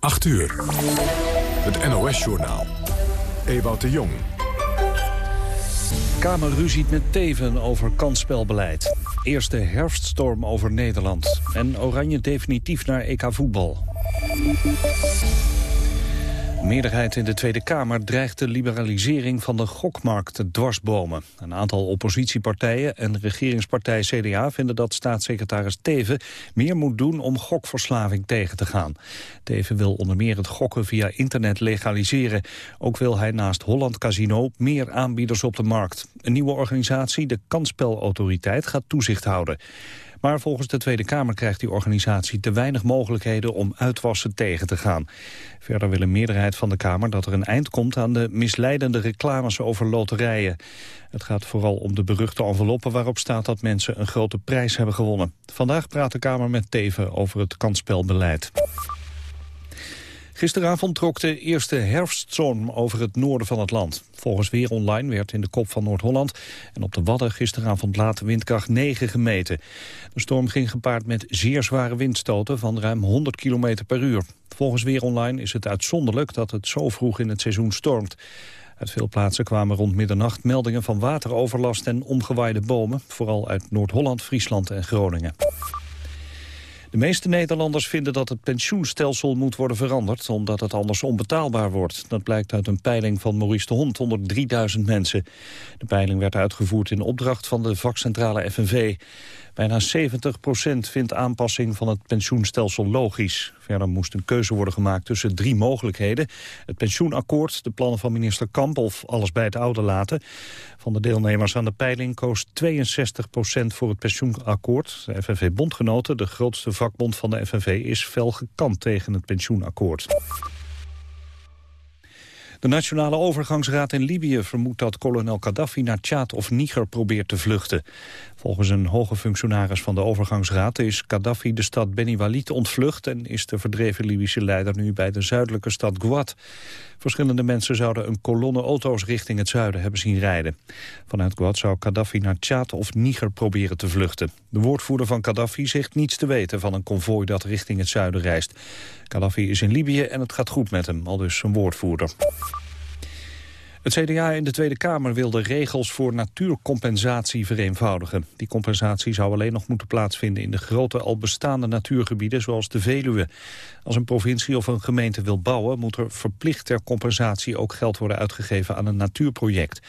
8 uur. Het NOS-journaal. Ewout de Jong. Kamer ruziet met Teven over kansspelbeleid. Eerste herfststorm over Nederland. En Oranje definitief naar EK voetbal meerderheid in de Tweede Kamer dreigt de liberalisering van de gokmarkt te dwarsbomen. Een aantal oppositiepartijen en regeringspartij CDA vinden dat staatssecretaris Teven meer moet doen om gokverslaving tegen te gaan. Teven wil onder meer het gokken via internet legaliseren. Ook wil hij naast Holland Casino meer aanbieders op de markt. Een nieuwe organisatie, de Kansspelautoriteit, gaat toezicht houden. Maar volgens de Tweede Kamer krijgt die organisatie te weinig mogelijkheden om uitwassen tegen te gaan. Verder wil een meerderheid van de Kamer dat er een eind komt aan de misleidende reclames over loterijen. Het gaat vooral om de beruchte enveloppen waarop staat dat mensen een grote prijs hebben gewonnen. Vandaag praat de Kamer met Teven over het kansspelbeleid. Gisteravond trok de eerste herfststorm over het noorden van het land. Volgens Weer Online werd in de kop van Noord-Holland en op de Wadden gisteravond laat windkracht 9 gemeten. De storm ging gepaard met zeer zware windstoten van ruim 100 km per uur. Volgens Weer Online is het uitzonderlijk dat het zo vroeg in het seizoen stormt. Uit veel plaatsen kwamen rond middernacht meldingen van wateroverlast en omgewaaide bomen, vooral uit Noord-Holland, Friesland en Groningen. De meeste Nederlanders vinden dat het pensioenstelsel moet worden veranderd... omdat het anders onbetaalbaar wordt. Dat blijkt uit een peiling van Maurice de Hond onder 3000 mensen. De peiling werd uitgevoerd in opdracht van de vakcentrale FNV. Bijna 70% vindt aanpassing van het pensioenstelsel logisch. Verder moest een keuze worden gemaakt tussen drie mogelijkheden. Het pensioenakkoord, de plannen van minister Kamp of alles bij het oude laten. Van de deelnemers aan de peiling koos 62% voor het pensioenakkoord. De FNV-bondgenoten, de grootste vakbond van de FNV, is fel gekant tegen het pensioenakkoord. De Nationale Overgangsraad in Libië vermoedt dat kolonel Gaddafi naar Tjaad of Niger probeert te vluchten. Volgens een hoge functionaris van de overgangsraad is Gaddafi de stad Beni Walid ontvlucht en is de verdreven Libische leider nu bij de zuidelijke stad Guad. Verschillende mensen zouden een kolonne auto's richting het zuiden hebben zien rijden. Vanuit Guad zou Gaddafi naar Tjaad of Niger proberen te vluchten. De woordvoerder van Gaddafi zegt niets te weten van een konvooi dat richting het zuiden reist. Gaddafi is in Libië en het gaat goed met hem, al dus zijn woordvoerder. Het CDA in de Tweede Kamer wil de regels voor natuurcompensatie vereenvoudigen. Die compensatie zou alleen nog moeten plaatsvinden in de grote al bestaande natuurgebieden zoals de Veluwe. Als een provincie of een gemeente wil bouwen moet er verplicht ter compensatie ook geld worden uitgegeven aan een natuurproject.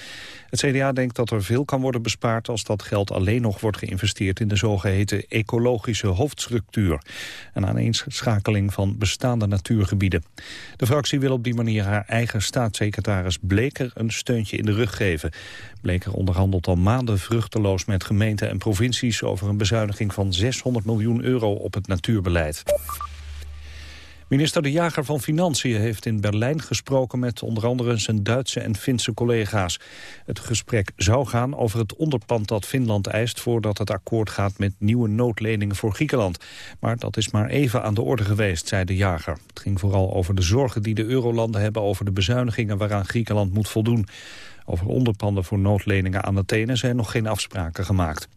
Het CDA denkt dat er veel kan worden bespaard als dat geld alleen nog wordt geïnvesteerd in de zogeheten ecologische hoofdstructuur. Een aaneenschakeling van bestaande natuurgebieden. De fractie wil op die manier haar eigen staatssecretaris Een steuntje in de rug geven. Bleker onderhandelt al maanden vruchteloos met gemeenten en provincies over een bezuiniging van 600 miljoen euro op het natuurbeleid. Minister De Jager van Financiën heeft in Berlijn gesproken met onder andere zijn Duitse en Finse collega's. Het gesprek zou gaan over het onderpand dat Finland eist voordat het akkoord gaat met nieuwe noodleningen voor Griekenland. Maar dat is maar even aan de orde geweest, zei De Jager. Het ging vooral over de zorgen die de eurolanden hebben over de bezuinigingen waaraan Griekenland moet voldoen. Over onderpanden voor noodleningen aan Athene zijn nog geen afspraken gemaakt.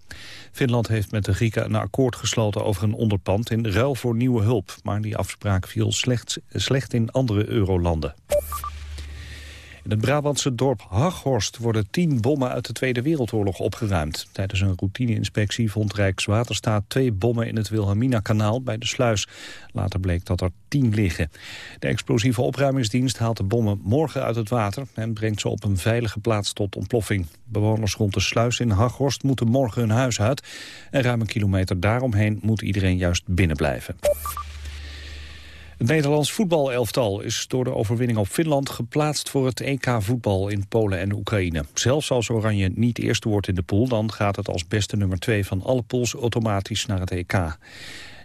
Finland heeft met de Grieken een akkoord gesloten over een onderpand in ruil voor nieuwe hulp. Maar die afspraak viel slecht, slecht in andere eurolanden. In het Brabantse dorp Haghorst worden tien bommen uit de Tweede Wereldoorlog opgeruimd. Tijdens een routine-inspectie vond Rijkswaterstaat twee bommen in het Wilhelmina-kanaal bij de sluis. Later bleek dat er tien liggen. De explosieve opruimingsdienst haalt de bommen morgen uit het water en brengt ze op een veilige plaats tot ontploffing. Bewoners rond de sluis in Haghorst moeten morgen hun huis uit en ruim een kilometer daaromheen moet iedereen juist binnen blijven. Het Nederlands voetbalelftal is door de overwinning op Finland geplaatst voor het EK voetbal in Polen en Oekraïne. Zelfs als Oranje niet eerste wordt in de pool, dan gaat het als beste nummer 2 van alle pools automatisch naar het EK.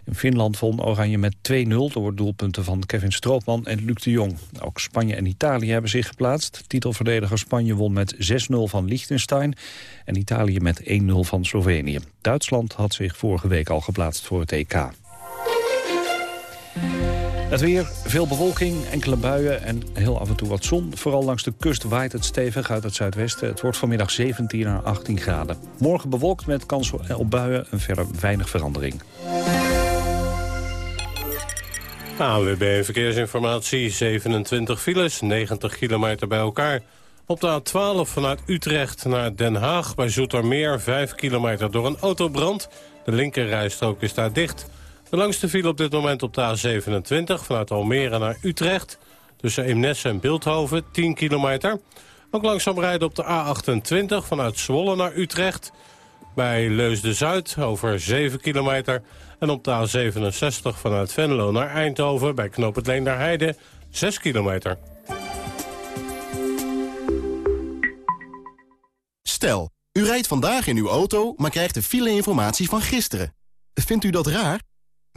In Finland won Oranje met 2-0 door doelpunten van Kevin Stroopman en Luc de Jong. Ook Spanje en Italië hebben zich geplaatst. Titelverdediger Spanje won met 6-0 van Liechtenstein en Italië met 1-0 van Slovenië. Duitsland had zich vorige week al geplaatst voor het EK. Het weer, veel bewolking, enkele buien en heel af en toe wat zon. Vooral langs de kust waait het stevig uit het zuidwesten. Het wordt vanmiddag 17 naar 18 graden. Morgen bewolkt met kans op buien en verder weinig verandering. AWB Verkeersinformatie, 27 files, 90 kilometer bij elkaar. Op de A12 vanuit Utrecht naar Den Haag bij Zoetermeer... 5 kilometer door een autobrand. De linkerrijstrook is daar dicht. De langste file op dit moment op de A27 vanuit Almere naar Utrecht... tussen Eemnes en Beeldhoven, 10 kilometer. Ook langzaam rijden op de A28 vanuit Zwolle naar Utrecht... bij Leusden-Zuid over 7 kilometer... En op de A67 vanuit Venlo naar Eindhoven bij Knoop het Heide 6 kilometer. Stel, u rijdt vandaag in uw auto, maar krijgt de file-informatie van gisteren. Vindt u dat raar?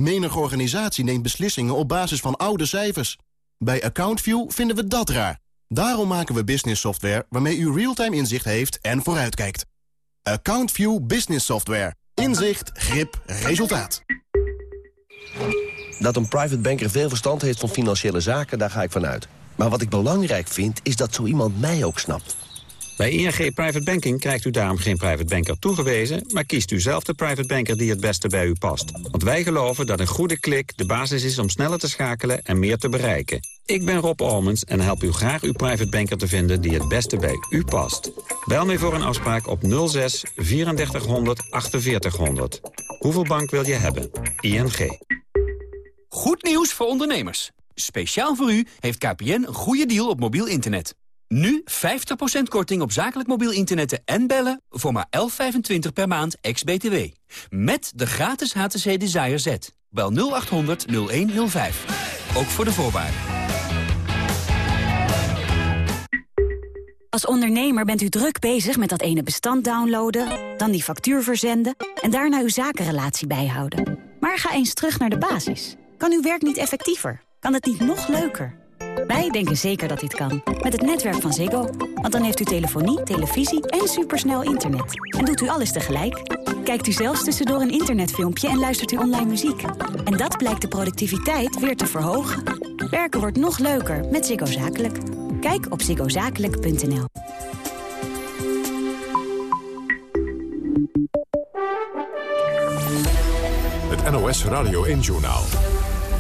Menige organisatie neemt beslissingen op basis van oude cijfers. Bij AccountView vinden we dat raar. Daarom maken we business software waarmee u real-time inzicht heeft en vooruitkijkt. AccountView Business Software. Inzicht, grip, resultaat. Dat een private banker veel verstand heeft van financiële zaken, daar ga ik vanuit. Maar wat ik belangrijk vind, is dat zo iemand mij ook snapt. Bij ING Private Banking krijgt u daarom geen private banker toegewezen... maar kiest u zelf de private banker die het beste bij u past. Want wij geloven dat een goede klik de basis is om sneller te schakelen en meer te bereiken. Ik ben Rob Almens en help u graag uw private banker te vinden die het beste bij u past. Bel mij voor een afspraak op 06 3400 4800. Hoeveel bank wil je hebben? ING. Goed nieuws voor ondernemers. Speciaal voor u heeft KPN een goede deal op mobiel internet. Nu 50% korting op zakelijk mobiel internet en bellen voor maar 11,25 per maand ex-BTW. Met de gratis HTC Desire Z. Bel 0800 0105. Ook voor de voorwaarden. Als ondernemer bent u druk bezig met dat ene bestand downloaden... dan die factuur verzenden en daarna uw zakenrelatie bijhouden. Maar ga eens terug naar de basis. Kan uw werk niet effectiever? Kan het niet nog leuker? Wij denken zeker dat dit kan. Met het netwerk van Ziggo. Want dan heeft u telefonie, televisie en supersnel internet. En doet u alles tegelijk. Kijkt u zelfs tussendoor een internetfilmpje en luistert u online muziek. En dat blijkt de productiviteit weer te verhogen. Werken wordt nog leuker met Ziggo Zakelijk. Kijk op ziggozakelijk.nl. Het NOS Radio 1 Journaal.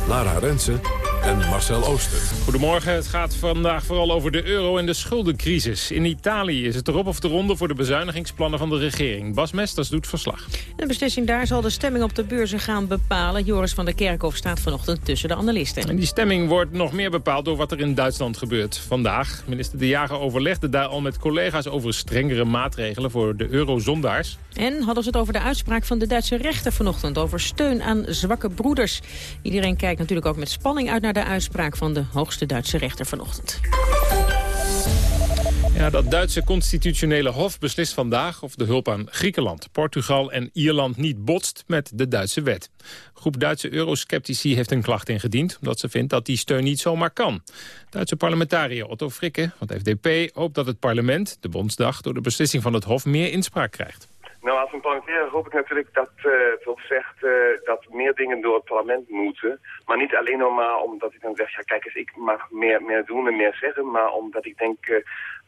Lara Rensen en Marcel Ooster. Goedemorgen, het gaat vandaag vooral over de euro en de schuldencrisis. In Italië is het erop of de ronde voor de bezuinigingsplannen van de regering. Bas Mesters doet verslag. De beslissing daar zal de stemming op de beurzen gaan bepalen. Joris van der Kerkhof staat vanochtend tussen de analisten. En die stemming wordt nog meer bepaald door wat er in Duitsland gebeurt. Vandaag, minister De Jager overlegde daar al met collega's over strengere maatregelen voor de eurozondaars. En hadden ze het over de uitspraak van de Duitse rechter vanochtend... over steun aan zwakke broeders. Iedereen kijkt natuurlijk ook met spanning uit naar de uitspraak van de hoogste Duitse rechter vanochtend. Ja, dat Duitse constitutionele hof beslist vandaag of de hulp aan Griekenland, Portugal en Ierland niet botst met de Duitse wet. Groep Duitse eurosceptici heeft een klacht ingediend, omdat ze vindt dat die steun niet zomaar kan. Duitse parlementariër Otto Frikke van de FDP hoopt dat het parlement, de Bondsdag, door de beslissing van het hof meer inspraak krijgt. Nou, als een parlementair hoop ik natuurlijk dat het ook zegt uh, dat meer dingen door het parlement moeten. Maar niet alleen maar omdat ik dan zeg, ja kijk eens, ik mag meer, meer doen en meer zeggen. Maar omdat ik denk uh,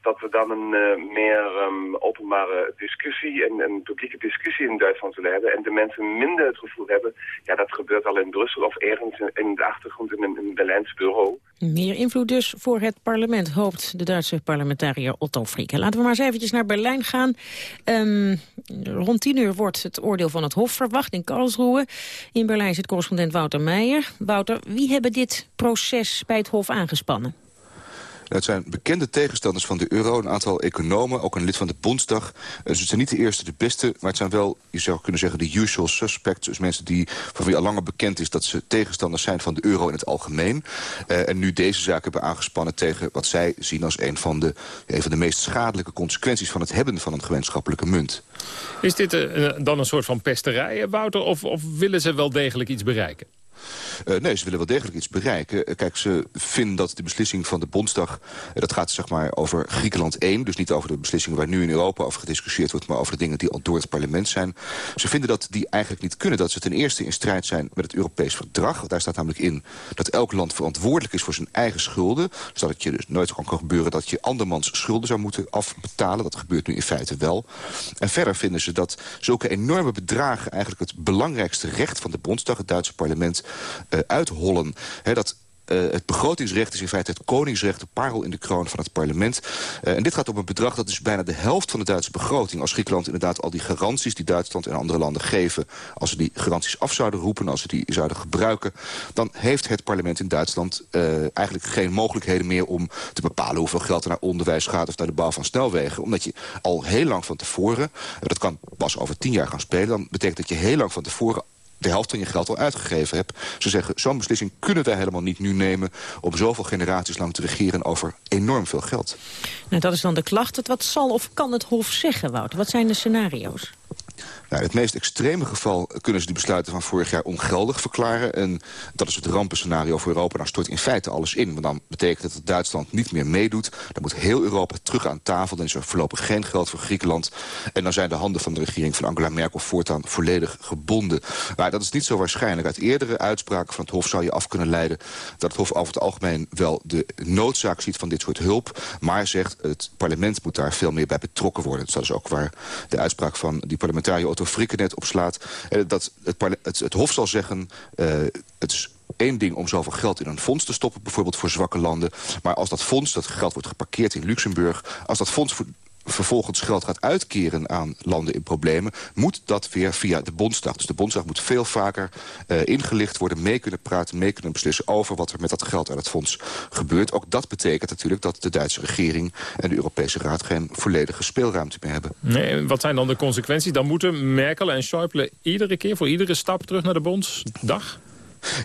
dat we dan een uh, meer um, openbare discussie en een publieke discussie in Duitsland zullen hebben. En de mensen minder het gevoel hebben, ja dat gebeurt al in Brussel of ergens in, de achtergrond in een, Berlijns bureau. Meer invloed dus voor het parlement, hoopt de Duitse parlementariër Otto Frieke. Laten we maar eens eventjes naar Berlijn gaan. Um, rond tien uur wordt het oordeel van het Hof verwacht in Karlsruhe. In Berlijn zit correspondent Wouter Meijer. Wouter, wie hebben dit proces bij het Hof aangespannen? Het zijn bekende tegenstanders van de euro, een aantal economen, ook een lid van de Bondsdag. Dus het zijn niet de eerste, de beste, maar het zijn wel, je zou kunnen zeggen, de usual suspects. Dus mensen die, van wie al langer bekend is dat ze tegenstanders zijn van de euro in het algemeen. Uh, en nu deze zaak hebben aangespannen tegen wat zij zien als een van, de, een de meest schadelijke consequenties van het hebben van een gemeenschappelijke munt. Is dit uh, dan een soort van pesterij, Wouter, of, of willen ze wel degelijk iets bereiken? Uh, nee, ze willen wel degelijk iets bereiken. kijk, ze vinden dat de beslissing van de Bondsdag... Uh, dat gaat zeg maar over Griekenland 1. Dus niet over de beslissingen waar nu in Europa over gediscussieerd wordt... maar over de dingen die al door het parlement zijn. Ze vinden dat die eigenlijk niet kunnen. Dat ze ten eerste in strijd zijn met het Europees Verdrag. Daar staat namelijk in dat elk land verantwoordelijk is voor zijn eigen schulden. Dus dat het je dus nooit kan gebeuren dat je andermans schulden zou moeten afbetalen. Dat gebeurt nu in feite wel. En verder vinden ze dat zulke enorme bedragen... eigenlijk het belangrijkste recht van de Bondsdag, het Duitse parlement uithollen. dat uh, het begrotingsrecht is in feite het koningsrecht, de parel in de kroon van het parlement. Uh, en dit gaat om een bedrag dat is bijna de helft van de Duitse begroting. Als Griekenland inderdaad al die garanties die Duitsland en andere landen geven... als ze die garanties af zouden roepen, als ze die zouden gebruiken... dan heeft het parlement in Duitsland eigenlijk geen mogelijkheden meer... om te bepalen hoeveel geld er naar onderwijs gaat of naar de bouw van snelwegen. Omdat je al heel lang van tevoren, dat kan pas over tien jaar gaan spelen... dan betekent dat je heel lang van tevoren de helft van je geld al uitgegeven hebt. Ze zeggen, zo'n beslissing kunnen wij helemaal niet nu nemen... om zoveel generaties lang te regeren over enorm veel geld. Nou, dat is dan de klacht. Wat zal of kan het Hof zeggen, Wouter? Wat zijn de scenario's? Nou, in het meest extreme geval kunnen ze die besluiten van vorig jaar ongeldig verklaren. En dat is het rampenscenario voor Europa. Dan stort in feite alles in. Want dan betekent het dat Duitsland niet meer meedoet. Dan moet heel Europa terug aan tafel. Dan is er voorlopig geen geld voor Griekenland. En dan zijn de handen van de regering van Angela Merkel voortaan volledig gebonden. Maar dat is niet zo waarschijnlijk. Uit eerdere uitspraken van het Hof zou je af kunnen leiden... dat het Hof over het algemeen wel de noodzaak ziet van dit soort hulp. Maar zegt, het parlement moet daar veel meer bij betrokken worden. Dus dat is ook waar de uitspraak van die parlementariër Otto Frikkenet opslaat. Uh, dat het, het, het, Hof zal zeggen... Uh, het is één ding om zoveel geld in een fonds te stoppen... bijvoorbeeld voor zwakke landen. Maar als dat fonds, dat geld wordt geparkeerd in Luxemburg... als dat fonds voor, vervolgens geld gaat uitkeren aan landen in problemen... moet dat weer via de Bondsdag. Dus de Bondsdag moet veel vaker uh, ingelicht worden... mee kunnen praten, mee kunnen beslissen over wat er met dat geld aan het fonds gebeurt. Ook dat betekent natuurlijk dat de Duitse regering en de Europese Raad... geen volledige speelruimte meer hebben. Nee, wat zijn dan de consequenties? Dan moeten Merkel en Schäuble iedere keer voor iedere stap terug naar de Bondsdag?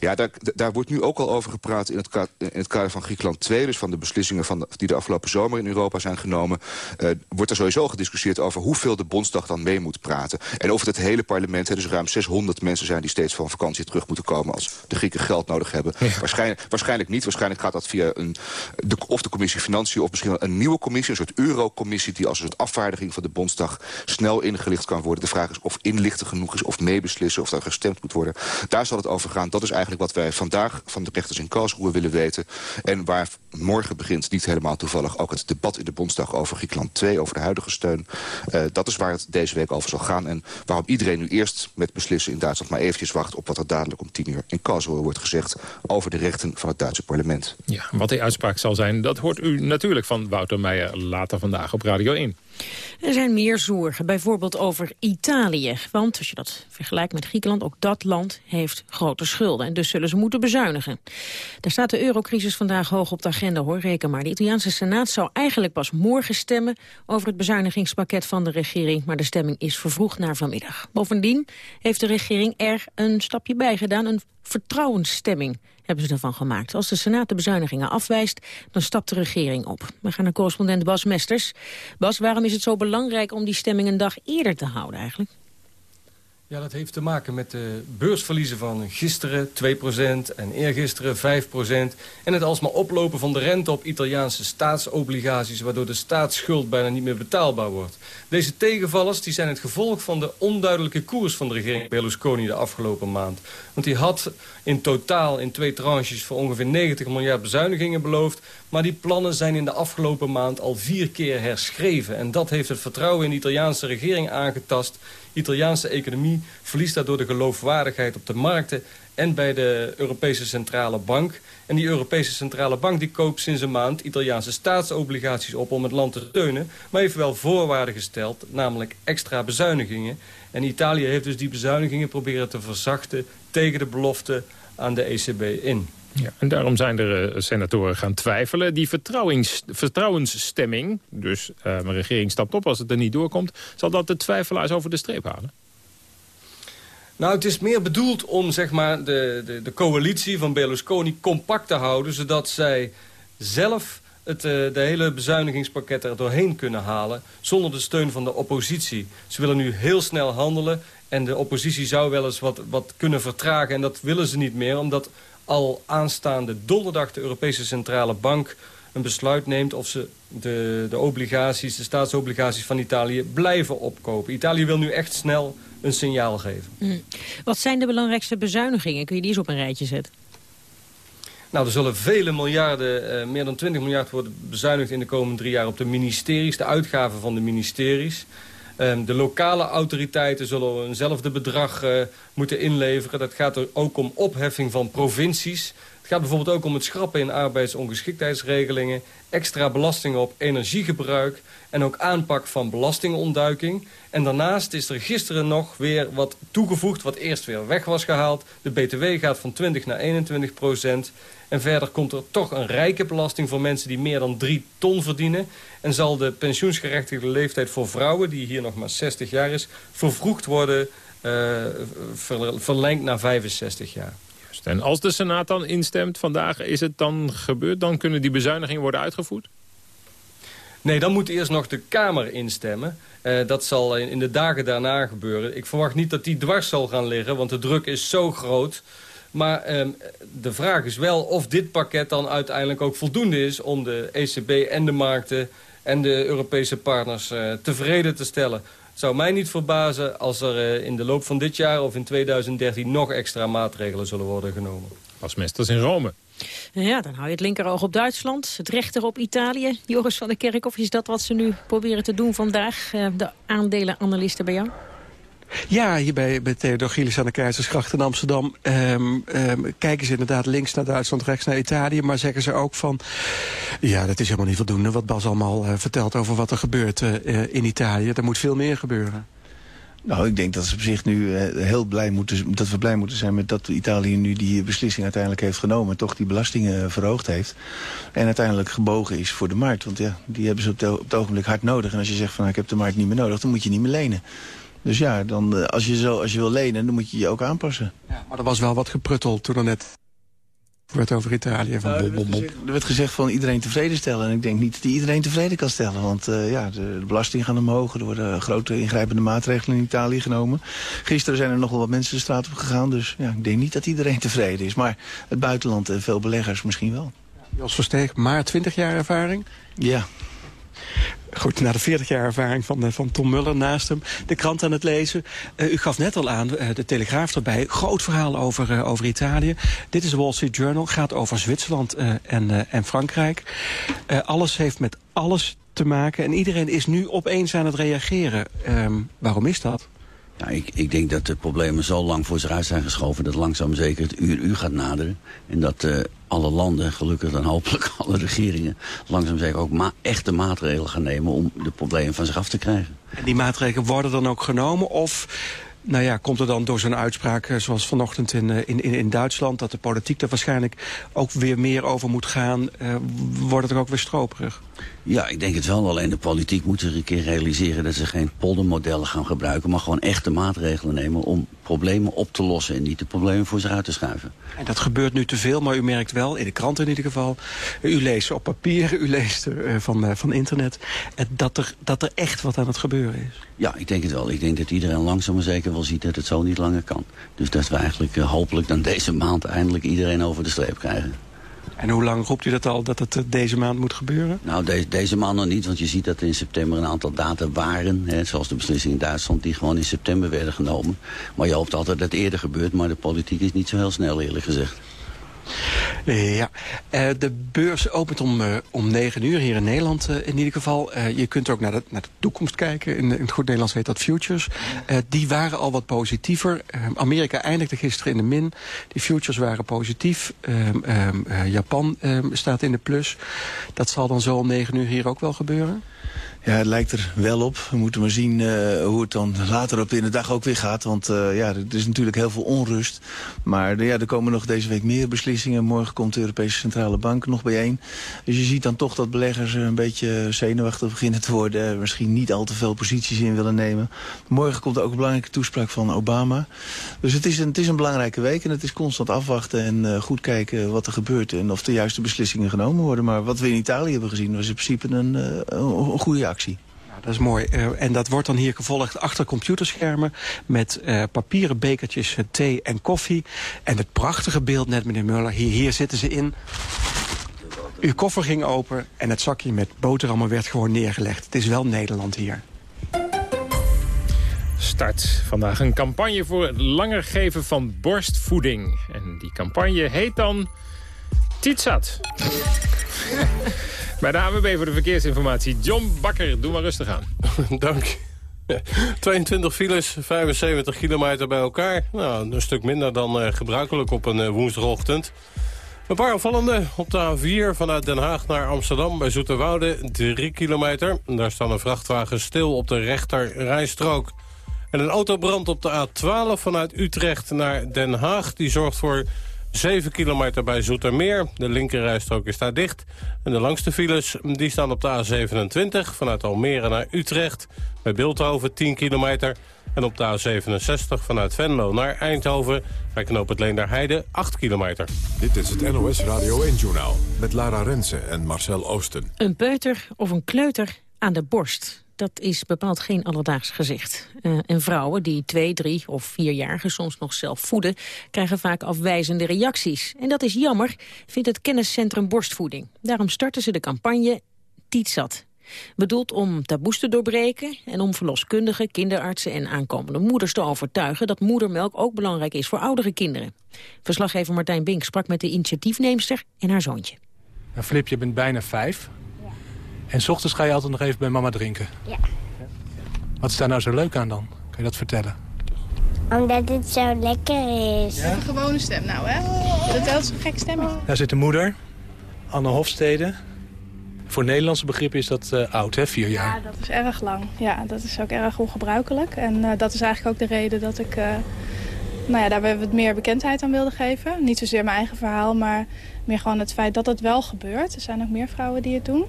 Ja, daar, daar wordt nu ook al over gepraat in het, in het kader van Griekenland 2... dus van de beslissingen van die de afgelopen zomer in Europa zijn genomen... Uh, wordt er sowieso gediscussieerd over hoeveel de Bondsdag dan mee moet praten. En of het hele parlement, hè, dus ruim 600 mensen zijn... die steeds van vakantie terug moeten komen als de Grieken geld nodig hebben. Waarschijnlijk, waarschijnlijk niet. Waarschijnlijk gaat dat via een, de, of de commissie Financiën... of misschien een nieuwe commissie, een soort eurocommissie... die als een soort afvaardiging van de Bondsdag snel ingelicht kan worden. De vraag is of inlichten genoeg is, of meebeslissen... of daar gestemd moet worden. Daar zal het over gaan. Dat is eigenlijk wat wij vandaag van de rechters in Karlsruhe willen weten. En waar morgen begint, niet helemaal toevallig... ook het debat in de Bondsdag over Griekenland 2, over de huidige steun. Uh, dat is waar het deze week over zal gaan. En waarom iedereen nu eerst met beslissen in Duitsland... maar eventjes wacht op wat er dadelijk om tien uur in Karlsruhe wordt gezegd... over de rechten van het Duitse parlement. Ja, wat die uitspraak zal zijn, dat hoort u natuurlijk van Wouter Meijer... later vandaag op Radio 1. Er zijn meer zorgen, bijvoorbeeld over Italië. Want als je dat vergelijkt met Griekenland, ook dat land heeft grote schulden. En dus zullen ze moeten bezuinigen. Daar staat de eurocrisis vandaag hoog op de agenda, hoor, reken maar. De Italiaanse Senaat zou eigenlijk pas morgen stemmen over het bezuinigingspakket van de regering. Maar de stemming is vervroegd naar vanmiddag. Bovendien heeft de regering er een stapje bij gedaan, een vertrouwensstemming hebben ze ervan gemaakt. Als de Senaat de bezuinigingen afwijst, dan stapt de regering op. We gaan naar correspondent Bas Mesters. Bas, waarom is het zo belangrijk om die stemming een dag eerder te houden eigenlijk? Ja, dat heeft te maken met de beursverliezen van gisteren 2% en eergisteren 5%. En het alsmaar oplopen van de rente op Italiaanse staatsobligaties... waardoor de staatsschuld bijna niet meer betaalbaar wordt. Deze tegenvallers die zijn het gevolg van de onduidelijke koers van de regering Berlusconi de afgelopen maand. Want die had in totaal in twee tranches voor ongeveer 90 miljard bezuinigingen beloofd. Maar die plannen zijn in de afgelopen maand al vier keer herschreven. En dat heeft het vertrouwen in de Italiaanse regering aangetast. Italiaanse economie verliest daardoor de geloofwaardigheid op de markten en bij de Europese Centrale Bank. En die Europese Centrale Bank die koopt sinds een maand Italiaanse staatsobligaties op om het land te steunen. Maar heeft wel voorwaarden gesteld, namelijk extra bezuinigingen. En Italië heeft dus die bezuinigingen proberen te verzachten tegen de belofte aan de ECB in. Ja, en daarom zijn er uh, senatoren gaan twijfelen. Die vertrouwensstemming, dus uh, een regering stapt op als het er niet doorkomt... zal dat de twijfelaars over de streep halen? Nou, het is meer bedoeld om zeg maar, de, de, de coalitie van Berlusconi compact te houden... zodat zij zelf het uh, de hele bezuinigingspakket er doorheen kunnen halen... zonder de steun van de oppositie. Ze willen nu heel snel handelen en de oppositie zou wel eens wat, wat kunnen vertragen... en dat willen ze niet meer, omdat al aanstaande donderdag de Europese Centrale Bank een besluit neemt of ze de, de obligaties, de staatsobligaties van Italië blijven opkopen. Italië wil nu echt snel een signaal geven. Mm. Wat zijn de belangrijkste bezuinigingen? Kun je die eens op een rijtje zetten? Nou, er zullen vele miljarden, uh, meer dan 20 miljard worden bezuinigd in de komende drie jaar op de ministeries, de uitgaven van de ministeries. Ehm, de lokale autoriteiten zullen eenzelfde bedrag uh, moeten inleveren. Dat gaat er ook om opheffing van provincies. Gaat bijvoorbeeld ook om het schrappen in arbeidsongeschiktheidsregelingen... extra belastingen op energiegebruik en ook aanpak van belastingontduiking. En daarnaast is er gisteren nog weer wat toegevoegd... wat eerst weer weg was gehaald. De BTW gaat van 20 naar 21 procent. En verder komt er toch een rijke belasting voor mensen die meer dan 3 ton verdienen. En zal de pensioensgerechtigde leeftijd voor vrouwen, die hier nog maar 60 jaar is, vervroegd worden, uh, verlengd naar 65 jaar. En als de Senaat dan instemt vandaag, is het dan gebeurd? Dan kunnen die bezuinigingen worden uitgevoerd? Nee, dan moet eerst nog de Kamer instemmen. Uh, dat zal in, de dagen daarna gebeuren. Ik verwacht niet dat die dwars zal gaan liggen, want de druk is zo groot maar um, de vraag is wel of dit pakket dan uiteindelijk ook voldoende is... om de ECB en de markten en de Europese partners uh, tevreden te stellen. Het zou mij niet verbazen als er uh, in de loop van dit jaar of in 2013... nog extra maatregelen zullen worden genomen. Als mesters in Rome. Ja, dan hou je het linkeroog op Duitsland, het rechter op Italië. Joris van der Kerkhoff, is dat wat ze nu proberen te doen vandaag? Uh, de aandelenanalisten bij jou? Ja, hier bij, bij Theodor Gielis aan de Keizersgracht in Amsterdam... Um, um, kijken ze inderdaad links naar Duitsland, rechts naar Italië... maar zeggen ze ook van... ja, dat is helemaal niet voldoende wat Bas allemaal uh, vertelt... over wat er gebeurt uh, in Italië. Er moet veel meer gebeuren. Nou, ik denk dat ze op zich nu heel blij moeten, dat we blij moeten zijn met dat Italië nu die beslissing uiteindelijk heeft genomen. Toch die belastingen verhoogd heeft. En uiteindelijk gebogen is voor de markt. Want ja, die hebben ze op, op het ogenblik hard nodig. En als je zegt van nou, ik heb de markt niet meer nodig, dan moet je niet meer lenen. Dus ja, dan, eh, als, je zo, als je wil lenen, dan moet je je ook aanpassen. Ja, maar er was wel wat gepruttel toen er net werd over Italië. Van nou, er, werd gezegd, er, werd gezegd, van iedereen tevreden stellen. En ik denk niet dat die iedereen tevreden kan stellen. Want uh, ja, de, de belastingen gaan omhoog. Er worden grote ingrijpende maatregelen in Italië genomen. Gisteren zijn er nog wel wat mensen de straat op gegaan. Dus ja, ik denk niet dat iedereen tevreden is. Maar het buitenland en veel beleggers misschien wel. Jos Versteeg, maar 20 jaar ervaring? Ja, Goed, na de 40 jaar ervaring van, eh, van Tom Muller naast hem, de krant aan het lezen. Uh, u gaf net al aan, uh, de Telegraaf erbij, groot verhaal over, over Italië. Dit is de Wall Street Journal, gaat over Zwitserland en, en Frankrijk. alles heeft met alles te maken en iedereen is nu opeens aan het reageren. Um, waarom is dat? Ja, ik, ik denk dat de problemen zo lang voor zich uit zijn geschoven... dat langzaam zeker het uur u gaat naderen. En dat uh, alle landen, gelukkig dan hopelijk alle regeringen... langzaam zeker ook ma echte maatregelen gaan nemen... om de problemen van zich af te krijgen. En die maatregelen worden dan ook genomen? Of nou ja, komt er dan door zo'n uitspraak eh, zoals vanochtend in, eh, in, in Duitsland... dat de politiek er waarschijnlijk ook weer meer over moet gaan... Uh, wordt het er ook weer stroperig? Ja, ik denk het wel. Alleen de politiek moet er een keer realiseren dat ze geen poldermodellen gaan gebruiken... maar gewoon echte maatregelen nemen om problemen op te lossen... en niet de problemen voor zich uit te schuiven. En dat gebeurt nu te veel, maar u merkt wel, in de kranten in ieder geval... u leest op papier, u leest uh, van, uh, van internet... dat er, dat er echt wat aan het gebeuren is. Ja, ik denk het wel. Ik denk dat iedereen langzaam maar zeker wel ziet dat het zo niet langer kan. Dus dat we eigenlijk hopelijk dan deze maand eindelijk iedereen over de streep krijgen. En hoe lang roept u dat al dat het deze maand moet gebeuren? Nou, de, deze maand nog niet, want je ziet dat er in september een aantal data waren. Hè, zoals de beslissing in Duitsland, die gewoon in september werden genomen. Maar je hoopt altijd dat het eerder gebeurt, maar de politiek is niet zo heel snel eerlijk gezegd. Ja, uh, de beurs opent om, uh, om 9 uur hier in Nederland in ieder geval. je kunt ook naar de, naar de toekomst kijken. In, het goed Nederlands heet dat futures. die waren al wat positiever. Amerika eindigde gisteren in de min. Die futures waren positief. Ehm, ehm, Japan ehm, staat in de plus. Dat zal dan zo om 9 uur hier ook wel gebeuren? Ja, het lijkt er wel op. We moeten maar zien hoe het dan later op in de dag ook weer gaat. Want ja, er is natuurlijk heel veel onrust. Maar ja, er komen nog deze week meer beslissingen. Morgen komt de Europese Centrale Bank nog bijeen. Dus je ziet dan toch dat beleggers een beetje zenuwachtig beginnen te worden. Misschien niet al te veel posities in willen nemen. Morgen komt er ook een belangrijke toespraak van Obama. Dus het is een, het is een belangrijke week. En het is constant afwachten en uh, goed kijken wat er gebeurt. En of de juiste beslissingen genomen worden. Maar wat we in Italië hebben gezien was in principe een, een goede actie. Dat is mooi. Uh, en dat wordt dan hier gevolgd achter computerschermen... met uh, papieren bekertjes uh, thee en koffie. En het prachtige beeld net, meneer Muller. Hier, hier zitten ze in. Uw koffer ging open en het zakje met boterhammen werd gewoon neergelegd. Het is wel Nederland hier. Start vandaag een campagne voor het langer geven van borstvoeding. En die campagne heet dan... Titsat. Bij de AWB voor de verkeersinformatie. John Bakker, doe maar rustig aan. Dank. 22 files, 75 kilometer bij elkaar. Nou, een stuk minder dan uh, gebruikelijk op een uh, woensdagochtend. Een paar opvallende op de A4 vanuit Den Haag naar Amsterdam bij Zoeterwoude 3 kilometer. Daar staan een vrachtwagen stil op de rechter rijstrook. En een autobrand op de A12 vanuit Utrecht naar Den Haag. Die zorgt voor 7 kilometer bij Zoetermeer. De linkerrijstrook is daar dicht. En de langste files die staan op de A27 vanuit Almere naar Utrecht. Bij Beeldhoven 10 kilometer. En op de A67 vanuit Venlo naar Eindhoven. Bij knoop het Leenderheide 8 kilometer. Dit is het NOS Radio 1-journaal met Lara Rensen en Marcel Oosten. Een peuter of een kleuter aan de borst dat is bepaald geen alledaags gezicht. Uh, en vrouwen die twee, drie of vierjarigen soms nog zelf voeden... krijgen vaak afwijzende reacties. En dat is jammer, vindt het kenniscentrum Borstvoeding. Daarom starten ze de campagne Tietzat. Bedoeld om taboes te doorbreken en om verloskundigen, kinderartsen en aankomende moeders te overtuigen dat moedermelk ook belangrijk is voor oudere kinderen. Verslaggever Martijn Bink sprak met de initiatiefneemster en haar zoontje. Nou, Flip, je bent bijna vijf. En s ochtends ga je altijd nog even bij mama drinken? Ja. Wat is daar nou zo leuk aan dan? Kan je dat vertellen? Omdat het zo lekker is. Ja? Een gewone stem nou, hè? Dat is een gek stemmetje. Daar zit de moeder, Anne Hofstede. Voor Nederlandse begrippen is dat uh, oud, hè? Vier jaar. Ja, dat is erg lang. Ja, dat is ook erg ongebruikelijk. En uh, dat is eigenlijk ook de reden dat ik... Uh, nou ja, daar we wat meer bekendheid aan wilde geven. Niet zozeer mijn eigen verhaal, maar meer gewoon het feit dat het wel gebeurt. Er zijn ook meer vrouwen die het doen.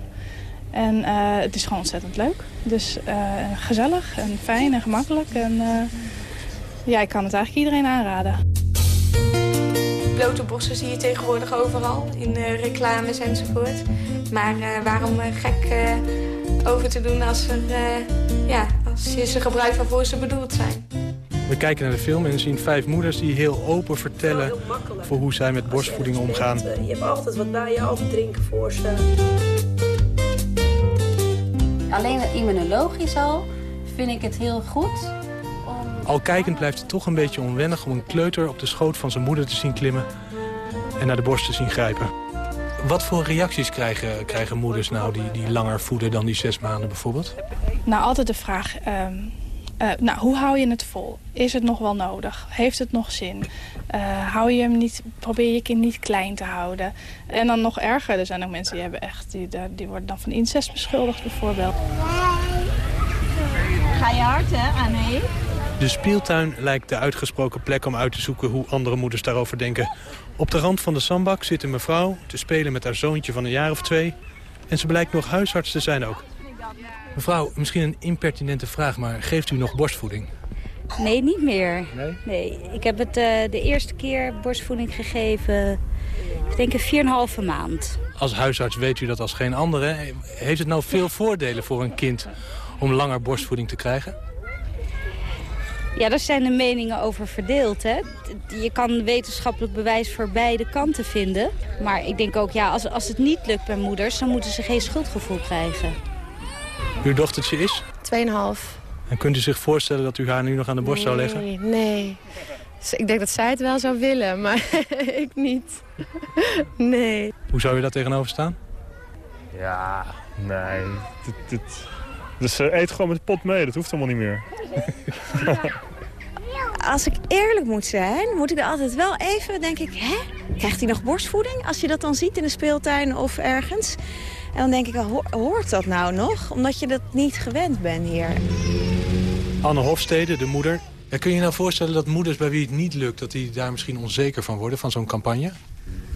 En uh, het is gewoon ontzettend leuk. Dus uh, gezellig en fijn en gemakkelijk. En uh, ja, ik kan het eigenlijk iedereen aanraden. Blote bossen zie je tegenwoordig overal, in reclames enzovoort. Maar waarom gek over te doen als, er, ja, als je ze gebruikt waarvoor ze bedoeld zijn? We kijken naar de film en zien vijf moeders die heel open vertellen... Heel voor hoe zij met borstvoeding omgaan. Je hebt altijd wat bij je, altijd drinken voor ze. Alleen immunologisch al vind ik het heel goed. Om... Al kijkend blijft het toch een beetje onwennig om een kleuter op de schoot van zijn moeder te zien klimmen en naar de borst te zien grijpen. Wat voor reacties krijgen, krijgen moeders nou die, die langer voeden dan die zes maanden bijvoorbeeld? Nou, altijd de vraag, um, uh, nou, hoe hou je het vol? Is het nog wel nodig? Heeft het nog zin? Uh, hou je hem niet, probeer je kind niet klein te houden. En dan nog erger, er zijn ook mensen die hebben echt, die, die worden dan van incest beschuldigd bijvoorbeeld. Ga je hard hè, Anne? De speeltuin lijkt de uitgesproken plek om uit te zoeken hoe andere moeders daarover denken. Op de rand van de zandbak zit een mevrouw te spelen met haar zoontje van een jaar of twee. En ze blijkt nog huisarts te zijn ook. Mevrouw, misschien een impertinente vraag, maar geeft u nog borstvoeding? Nee, niet meer. Nee? Nee, ik heb het uh, de eerste keer borstvoeding gegeven, ik denk een 4,5 maand. Als huisarts weet u dat als geen andere. Heeft het nou veel voordelen voor een kind om langer borstvoeding te krijgen? Ja, daar zijn de meningen over verdeeld. Hè? Je kan wetenschappelijk bewijs voor beide kanten vinden. Maar ik denk ook, ja, als, als het niet lukt bij moeders... dan moeten ze geen schuldgevoel krijgen. Uw dochtertje is? 2,5. En kunt u zich voorstellen dat u haar nu nog aan de borst nee, zou leggen? Nee, Ik denk dat zij het wel zou willen, maar ik niet. Nee. Hoe zou je daar tegenover staan? Ja, nee. Dit, dit... Dus uh, eet gewoon met de pot mee, dat hoeft allemaal niet meer. Als ik eerlijk moet zijn, moet ik er altijd wel even, denk ik... hè, krijgt hij nog borstvoeding? Als je dat dan ziet in de speeltuin of ergens... En dan denk ik, hoort dat nou nog? Omdat je dat niet gewend bent hier. Anne Hofstede, de moeder. Ja, kun je je nou voorstellen dat moeders bij wie het niet lukt... dat die daar misschien onzeker van worden, van zo'n campagne?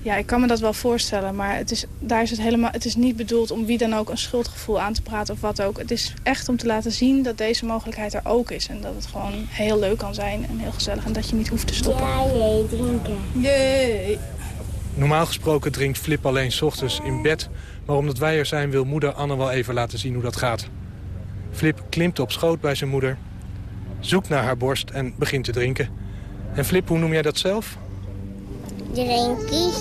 Ja, ik kan me dat wel voorstellen. Maar het is, daar is het, helemaal, het is niet bedoeld om wie dan ook een schuldgevoel aan te praten of wat ook. Het is echt om te laten zien dat deze mogelijkheid er ook is. En dat het gewoon heel leuk kan zijn en heel gezellig. En dat je niet hoeft te stoppen. Ja, jee, drinken. Jee. Normaal gesproken drinkt Flip alleen s ochtends in bed... Maar omdat wij er zijn wil moeder Anne wel even laten zien hoe dat gaat. Flip klimt op schoot bij zijn moeder, zoekt naar haar borst en begint te drinken. En Flip, hoe noem jij dat zelf? Drinkie.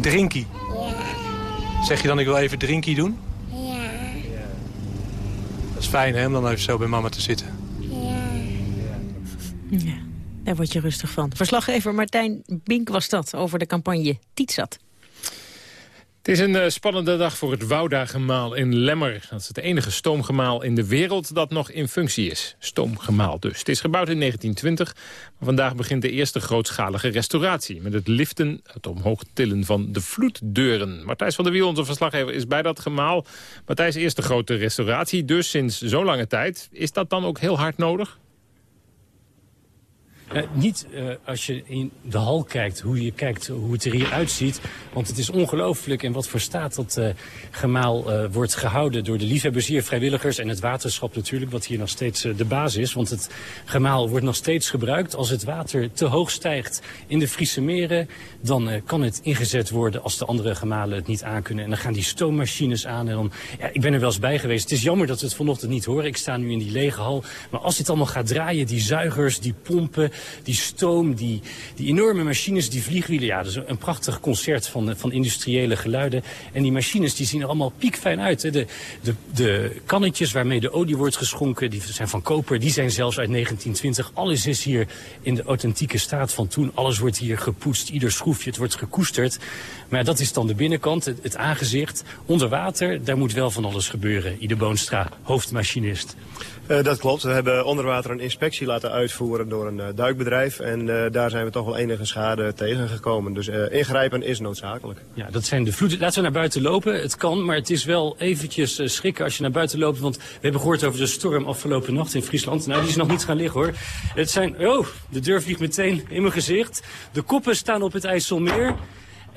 Drinkie? Ja. Zeg je dan ik wil even drinkie doen? Ja. Dat is fijn hè, om dan even zo bij mama te zitten. Ja. Ja, daar word je rustig van. Verslaggever Martijn Bink was dat over de campagne Tietzat. Het is een uh, spannende dag voor het Wouda-gemaal in Lemmer. Dat is het enige stoomgemaal in de wereld dat nog in functie is. Stoomgemaal dus. Het is gebouwd in 1920, maar vandaag begint de eerste grootschalige restauratie... met het liften, het omhoog tillen van de vloeddeuren. Matthijs van der Wiel, onze verslaggever, is bij dat gemaal. Matthijs, eerste grote restauratie, dus sinds zo'n lange tijd. Is dat dan ook heel hard nodig? Uh, niet uh, als je in de hal kijkt, hoe je kijkt, hoe het er hier uitziet. Want het is ongelooflijk in wat voor staat dat uh, gemaal wordt gehouden door de liefhebbers hier, vrijwilligers en het waterschap natuurlijk, wat hier nog steeds de basis is. Want het gemaal wordt nog steeds gebruikt. Als het water te hoog stijgt in de Friese meren, dan kan het ingezet worden als de andere gemalen het niet aankunnen. En dan gaan die stoommachines aan. En dan, ja, ik ben er wel eens bij geweest. Het is jammer dat we het vanochtend niet horen. Ik sta nu in die lege hal. Maar als dit allemaal gaat draaien, die zuigers, die pompen die stoom, die, die enorme machines, die vliegwielen. Ja, is een prachtig concert van, van industriële geluiden. En die machines die zien er allemaal piekfijn uit. De, de, de kannetjes waarmee de olie wordt geschonken, die zijn van koper. Die zijn zelfs uit 1920. Alles is hier in de authentieke staat van toen. Alles wordt hier gepoetst, ieder schroefje, het wordt gekoesterd. Maar dat is dan de binnenkant, het, het aangezicht. Onder water, daar moet wel van alles gebeuren. Ieder Boonstra, hoofdmachinist. Uh, dat klopt. We hebben onder water een inspectie laten uitvoeren door een uh, duikbedrijf. En uh, daar zijn we toch wel enige schade tegengekomen. Dus ingrijpen is noodzakelijk. Ja, dat zijn de vloeden. Laten we naar buiten lopen. Het kan, maar het is wel eventjes schrikken als je naar buiten loopt. Want we hebben gehoord over de storm afgelopen nacht in Friesland. Nou, die is nog niet gaan liggen hoor. Het zijn... Oh, de deur vliegt meteen in mijn gezicht. De koppen staan op het IJsselmeer.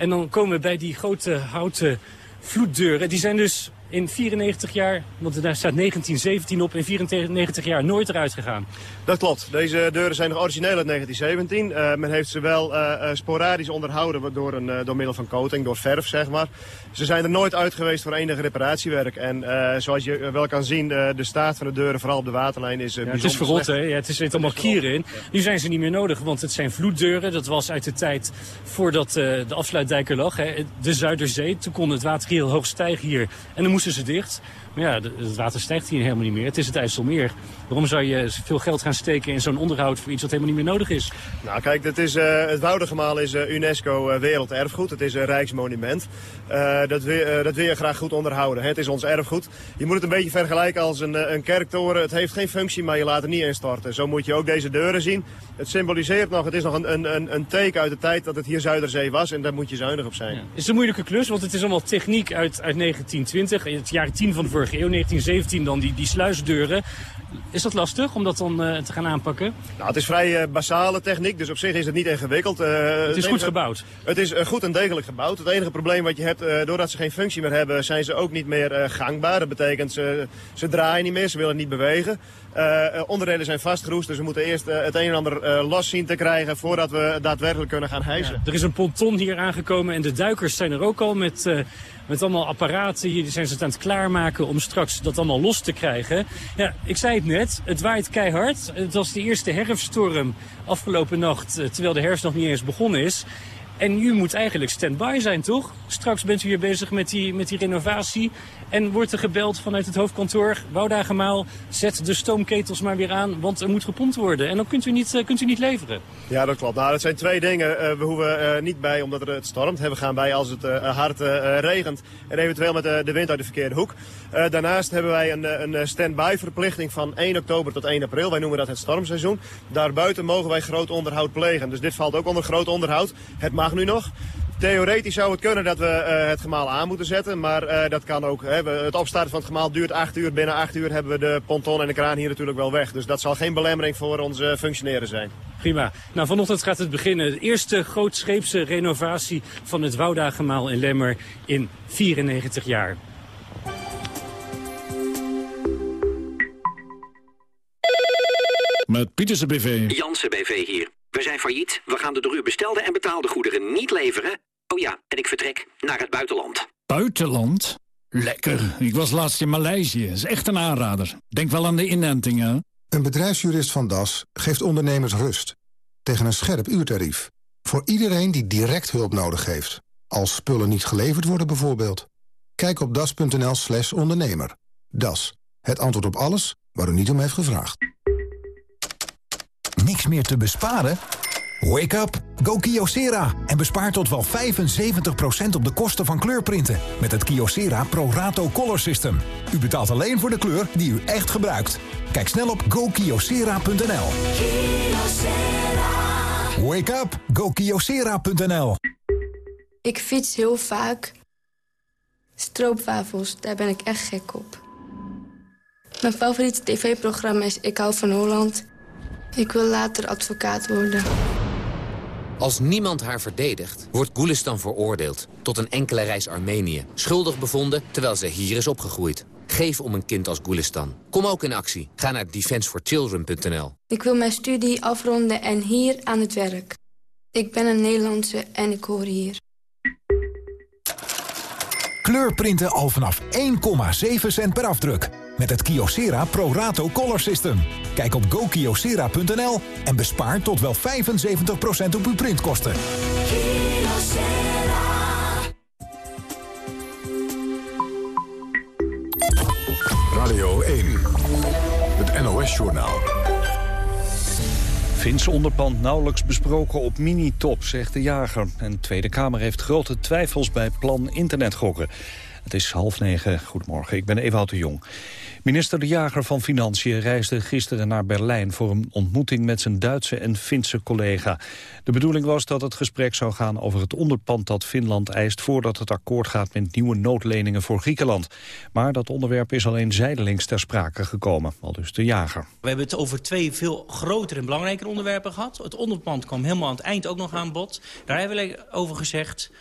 En dan komen we bij die grote houten vloeddeuren. Die zijn dus in 94 jaar, want daar staat 1917 op, in 94 jaar nooit eruit gegaan. Dat klopt. Deze deuren zijn nog origineel uit 1917. Uh, men heeft ze wel uh, sporadisch onderhouden door, een, uh, door middel van coating, door verf zeg maar. Ze zijn er nooit uit geweest voor enige reparatiewerk. En zoals je wel kan zien, de staat van de deuren, vooral op de waterlijn, is ja, Het is verrot, hè? Ja, het is zit allemaal kieren in. Nu zijn ze niet meer nodig, want het zijn vloeddeuren. Dat was uit de tijd voordat de afsluitdijk er lag, hè? de Zuiderzee. Toen kon het water heel hoog stijgen hier. En dan moesten ze dicht. Maar ja, het water stijgt hier helemaal niet meer. Het is het IJsselmeer. Waarom zou je veel geld gaan steken in zo'n onderhoud voor iets wat helemaal niet meer nodig is? Nou kijk, het, is, uh, het Woudengemaal is uh, UNESCO uh, werelderfgoed. Het is een rijksmonument. dat, wil, dat wil je graag goed onderhouden. Het is ons erfgoed. Je moet het een beetje vergelijken als een, een kerktoren. Het heeft geen functie, maar je laat het niet instorten. Zo moet je ook deze deuren zien. Het symboliseert nog, het is nog een, een, een teken uit de tijd dat het hier Zuiderzee was. En daar moet je zuinig op zijn. Ja. Het is een moeilijke klus, want het is allemaal techniek uit, uit 1920. Het jaar 10 van de vorige eeuw, 1917 dan die, die sluisdeuren. Is dat lastig om dat dan uh, te gaan aanpakken? Nou, het is vrij uh, basale techniek, dus op zich is het niet ingewikkeld. Uh, het is goed gebouwd? Het is goed en degelijk gebouwd. Het enige probleem wat je hebt, doordat ze geen functie meer hebben, zijn ze ook niet meer gangbaar. Dat betekent, ze, ze draaien niet meer, ze willen niet bewegen. onderdelen zijn vastgeroest, dus we moeten eerst het een en ander los zien te krijgen voordat we daadwerkelijk kunnen gaan hijsen. Ja, er is een ponton hier aangekomen en de duikers zijn er ook al met met allemaal apparaten. Hier zijn ze aan het klaarmaken om straks dat allemaal los te krijgen. Ja, ik zei het net, het waait keihard. Het was de eerste herfststorm afgelopen nacht, eh, terwijl de herfst nog niet eens begonnen is. En u moet eigenlijk stand-by zijn, toch? Straks bent u hier bezig met die, met die renovatie. En wordt er gebeld vanuit het hoofdkantoor. Woudagemaal, zet de stoomketels maar weer aan, want er moet gepompt worden. En dan kunt u niet, uh, kunt u niet leveren. Ja, dat klopt. Nou, dat zijn twee dingen. Uh, we hoeven uh, niet bij omdat het stormt. We gaan bij als het hard regent. En eventueel met de wind uit de verkeerde hoek. daarnaast hebben wij een, een stand-by verplichting van 1 oktober tot 1 april. Wij noemen dat het stormseizoen. Daarbuiten mogen wij groot onderhoud plegen. Dus dit valt ook onder groot onderhoud. Het mag nu nog. Theoretisch zou het kunnen dat we uh, het gemaal aan moeten zetten, maar uh, dat kan ook. Hè. Het opstarten van het gemaal duurt acht uur. Binnen acht uur hebben we de ponton en de kraan hier natuurlijk wel weg. Dus dat zal geen belemmering voor ons uh, functioneren zijn. Prima. Nou, vanochtend gaat het beginnen. De eerste grootscheepse renovatie van het Woudagemaal in Lemmer in 94 jaar. Met Pieterse BV. Jansen BV hier. We zijn failliet, we gaan de door u bestelde en betaalde goederen niet leveren. Oh ja, en ik vertrek naar het buitenland. Buitenland? Lekker. Ik was laatst in Maleisië. Is echt een aanrader. Denk wel aan de inentingen. Een bedrijfsjurist van Das geeft ondernemers rust. Tegen een scherp uurtarief. Voor iedereen die direct hulp nodig heeft. Als spullen niet geleverd worden bijvoorbeeld. Kijk op das.nl slash ondernemer. Das. Het antwoord op alles waar u niet om heeft gevraagd. Niks meer te besparen? Wake up, go Kyocera en bespaar tot wel 75% op de kosten van kleurprinten met het Kyocera Pro Rato Color System. U betaalt alleen voor de kleur die u echt gebruikt. Kijk snel op gokyocera.nl. Wake up, gokyocera.nl. Ik fiets heel vaak. Stroopwafels, daar ben ik echt gek op. Mijn favoriete tv-programma is Ik hou van Holland. Ik wil later advocaat worden. Als niemand haar verdedigt, wordt Gulistan veroordeeld tot een enkele reis Armenië. Schuldig bevonden terwijl ze hier is opgegroeid. Geef om een kind als Gulistan. Kom ook in actie. Ga naar defenseforchildren.nl. Ik wil mijn studie afronden en hier aan het werk. Ik ben een Nederlandse en ik hoor hier. Kleurprinten al vanaf 1,7 cent per afdruk. Met het Kyocera Pro Rato Color System. Kijk op gokyocera.nl en bespaar tot wel 75% op uw printkosten. Radio 1, het NOS-journaal. Vins onderpand nauwelijks besproken op mini-top, zegt de jager. En de Tweede Kamer heeft grote twijfels bij plan internetgokken. Het is half negen. Goedemorgen, ik ben Ewout de Jong. Minister De Jager van Financiën reisde gisteren naar Berlijn... voor een ontmoeting met zijn Duitse en Finse collega. De bedoeling was dat het gesprek zou gaan over het onderpand dat Finland eist... voordat het akkoord gaat met nieuwe noodleningen voor Griekenland. Maar dat onderwerp is alleen zijdelings ter sprake gekomen, al dus De Jager. We hebben het over twee veel grotere en belangrijker onderwerpen gehad. Het onderpand kwam helemaal aan het eind ook nog aan bod. Daar hebben we over gezegd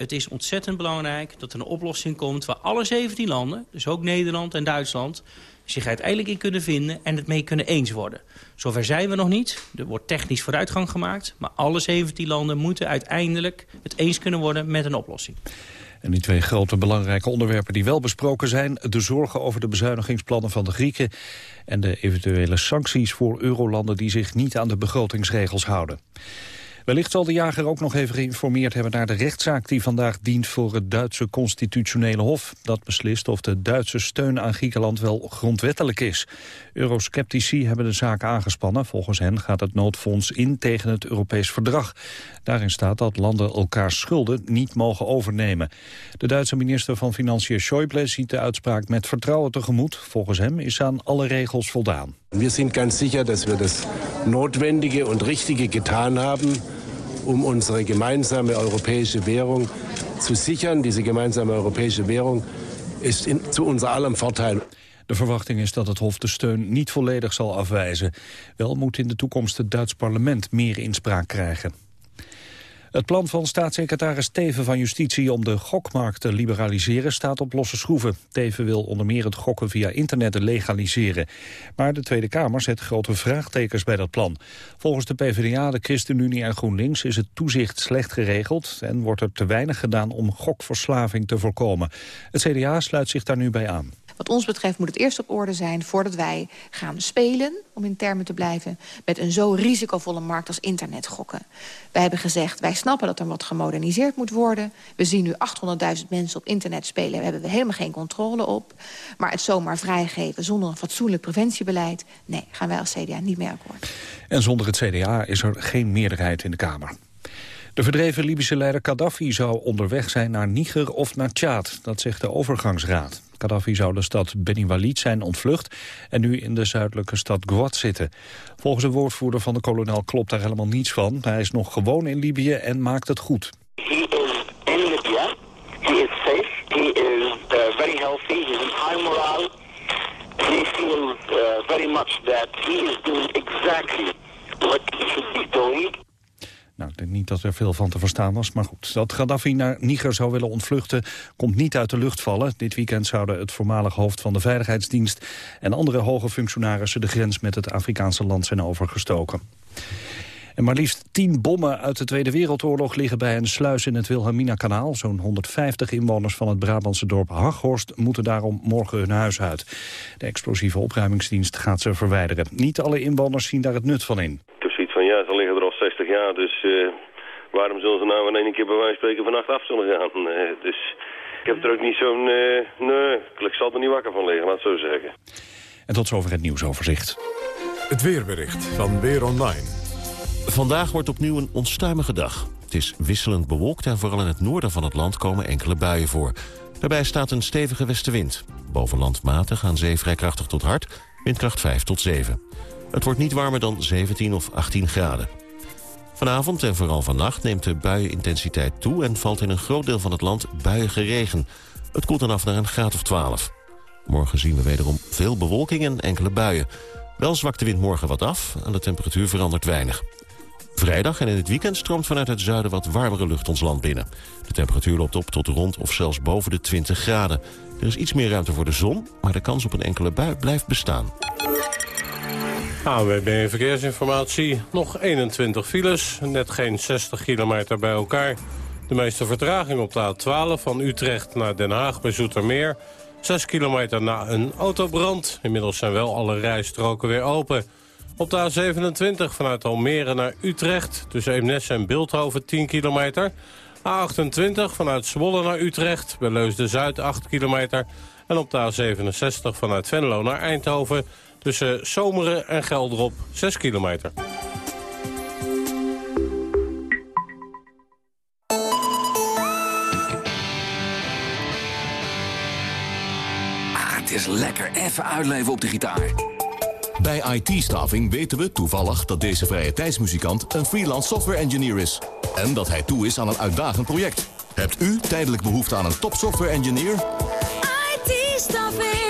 het is ontzettend belangrijk dat er een oplossing komt... waar alle 17 landen, dus ook Nederland en Duitsland... zich uiteindelijk in kunnen vinden en het mee kunnen eens worden. Zover zijn we nog niet. Er wordt technisch vooruitgang gemaakt. Maar alle 17 landen moeten uiteindelijk het eens kunnen worden met een oplossing. En die twee grote belangrijke onderwerpen die wel besproken zijn... de zorgen over de bezuinigingsplannen van de Grieken... en de eventuele sancties voor eurolanden die zich niet aan de begrotingsregels houden. Wellicht zal de jager ook nog even geïnformeerd hebben naar de rechtszaak die vandaag dient voor het Duitse constitutionele hof. Dat beslist of de Duitse steun aan Griekenland wel grondwettelijk is. Eurosceptici hebben de zaak aangespannen. Volgens hen gaat het noodfonds in tegen het Europees verdrag. Daarin staat dat landen elkaars schulden niet mogen overnemen. De Duitse minister van Financiën Schäuble ziet de uitspraak met vertrouwen tegemoet. Volgens hem is aan alle regels voldaan. We zijn ganz sicher dat we das Notwendige und Richtige getan haben, um unsere gemeinsame europäische Währung zu sichern. Diese gemeinsame europäische Währung ist in, zu unser allem Vorteil. De verwachting is dat het Hof de steun niet volledig zal afwijzen. Wel moet in de toekomst het Duits parlement meer inspraak krijgen. Het plan van staatssecretaris Teven van Justitie om de gokmarkt te liberaliseren staat op losse schroeven. Teven wil onder meer het gokken via internet legaliseren. Maar de Tweede Kamer zet grote vraagtekens bij dat plan. Volgens de PvdA, de ChristenUnie en GroenLinks is het toezicht slecht geregeld en wordt er te weinig gedaan om gokverslaving te voorkomen. Het CDA sluit zich daar nu bij aan. Wat ons betreft moet het eerst op orde zijn voordat wij gaan spelen, om in termen te blijven, met een zo risicovolle markt als internetgokken. Wij hebben gezegd, wij snappen dat er wat gemoderniseerd moet worden. We zien nu 800.000 mensen op internet spelen, daar hebben we helemaal geen controle op. Maar het zomaar vrijgeven zonder een fatsoenlijk preventiebeleid, nee, gaan wij als CDA niet meer akkoord. En zonder het CDA is er geen meerderheid in de Kamer. De verdreven Libische leider Gaddafi zou onderweg zijn naar Niger of naar Tjaad. Dat zegt de overgangsraad. Gaddafi zou de stad Beni Walid zijn ontvlucht en nu in de zuidelijke stad Gouad zitten. Volgens een woordvoerder van de kolonel klopt daar helemaal niets van. Hij is nog gewoon in Libië en maakt het goed. He is in Libya. He is safe. He is uh, very healthy. He is in high morale. He uh, very much that he is doing exactly what he should be. Nou, ik denk niet dat er veel van te verstaan was, maar goed. Dat Gaddafi naar Niger zou willen ontvluchten komt niet uit de lucht vallen. Dit weekend zouden het voormalig hoofd van de Veiligheidsdienst... en andere hoge functionarissen de grens met het Afrikaanse land zijn overgestoken. En maar liefst tien bommen uit de Tweede Wereldoorlog liggen bij een sluis in het Wilhelmina-kanaal. Zo'n 150 inwoners van het Brabantse dorp Haghorst moeten daarom morgen hun huis uit. De explosieve opruimingsdienst gaat ze verwijderen. Niet alle inwoners zien daar het nut van in. Ik heb zoiets van, ja, ze liggen al 60 jaar, dus uh, waarom zullen ze nou in één keer bij wijze van spreken vannacht af zullen gaan? Uh, dus ik heb er ook niet zo'n, uh, nee, ik zal er niet wakker van liggen, laat het zo zeggen. En tot zover het nieuwsoverzicht. Het weerbericht van Weer Online. Vandaag wordt opnieuw een onstuimige dag. Het is wisselend bewolkt en vooral in het noorden van het land komen enkele buien voor. Daarbij staat een stevige westenwind. Boven land matig aan zee vrij krachtig tot hard, windkracht 5 tot 7. Het wordt niet warmer dan 17 of 18 graden. Vanavond en vooral vannacht neemt de buienintensiteit toe... en valt in een groot deel van het land buiige regen. Het koelt dan af naar een graad of 12. Morgen zien we wederom veel bewolking en enkele buien. Wel zwakt de wind morgen wat af en de temperatuur verandert weinig. Vrijdag en in het weekend stroomt vanuit het zuiden wat warmere lucht ons land binnen. De temperatuur loopt op tot rond of zelfs boven de 20 graden. Er is iets meer ruimte voor de zon, maar de kans op een enkele bui blijft bestaan. AWB Verkeersinformatie. Nog 21 files, net geen 60 kilometer bij elkaar. De meeste vertraging op de A12 van Utrecht naar Den Haag bij Zoetermeer. 6 kilometer na een autobrand. Inmiddels zijn wel alle rijstroken weer open. Op de A27 vanuit Almere naar Utrecht. Tussen Eemnes en Beeldhoven 10 kilometer. A28 vanuit Zwolle naar Utrecht. Bij Leusden-Zuid 8 kilometer. En op de A67 vanuit Venlo naar Eindhoven. Tussen Zomeren en Gelderop 6 kilometer. Ah, het is lekker even uitleven op de gitaar. Bij IT-staffing weten we toevallig dat deze vrije tijdsmuzikant een freelance software engineer is. En dat hij toe is aan een uitdagend project. Hebt u tijdelijk behoefte aan een top software engineer? IT-staffing.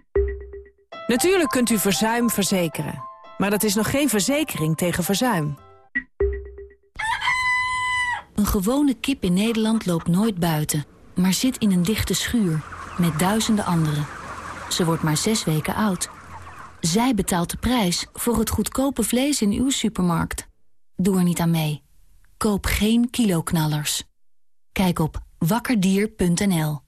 Natuurlijk kunt u verzuim verzekeren. Maar dat is nog geen verzekering tegen verzuim. Een gewone kip in Nederland loopt nooit buiten, maar zit in een dichte schuur met duizenden anderen. Ze wordt maar zes weken oud. Zij betaalt de prijs voor het goedkope vlees in uw supermarkt. Doe er niet aan mee. Koop geen kiloknallers. Kijk op wakkerdier.nl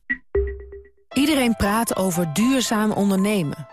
Iedereen praat over duurzaam ondernemen.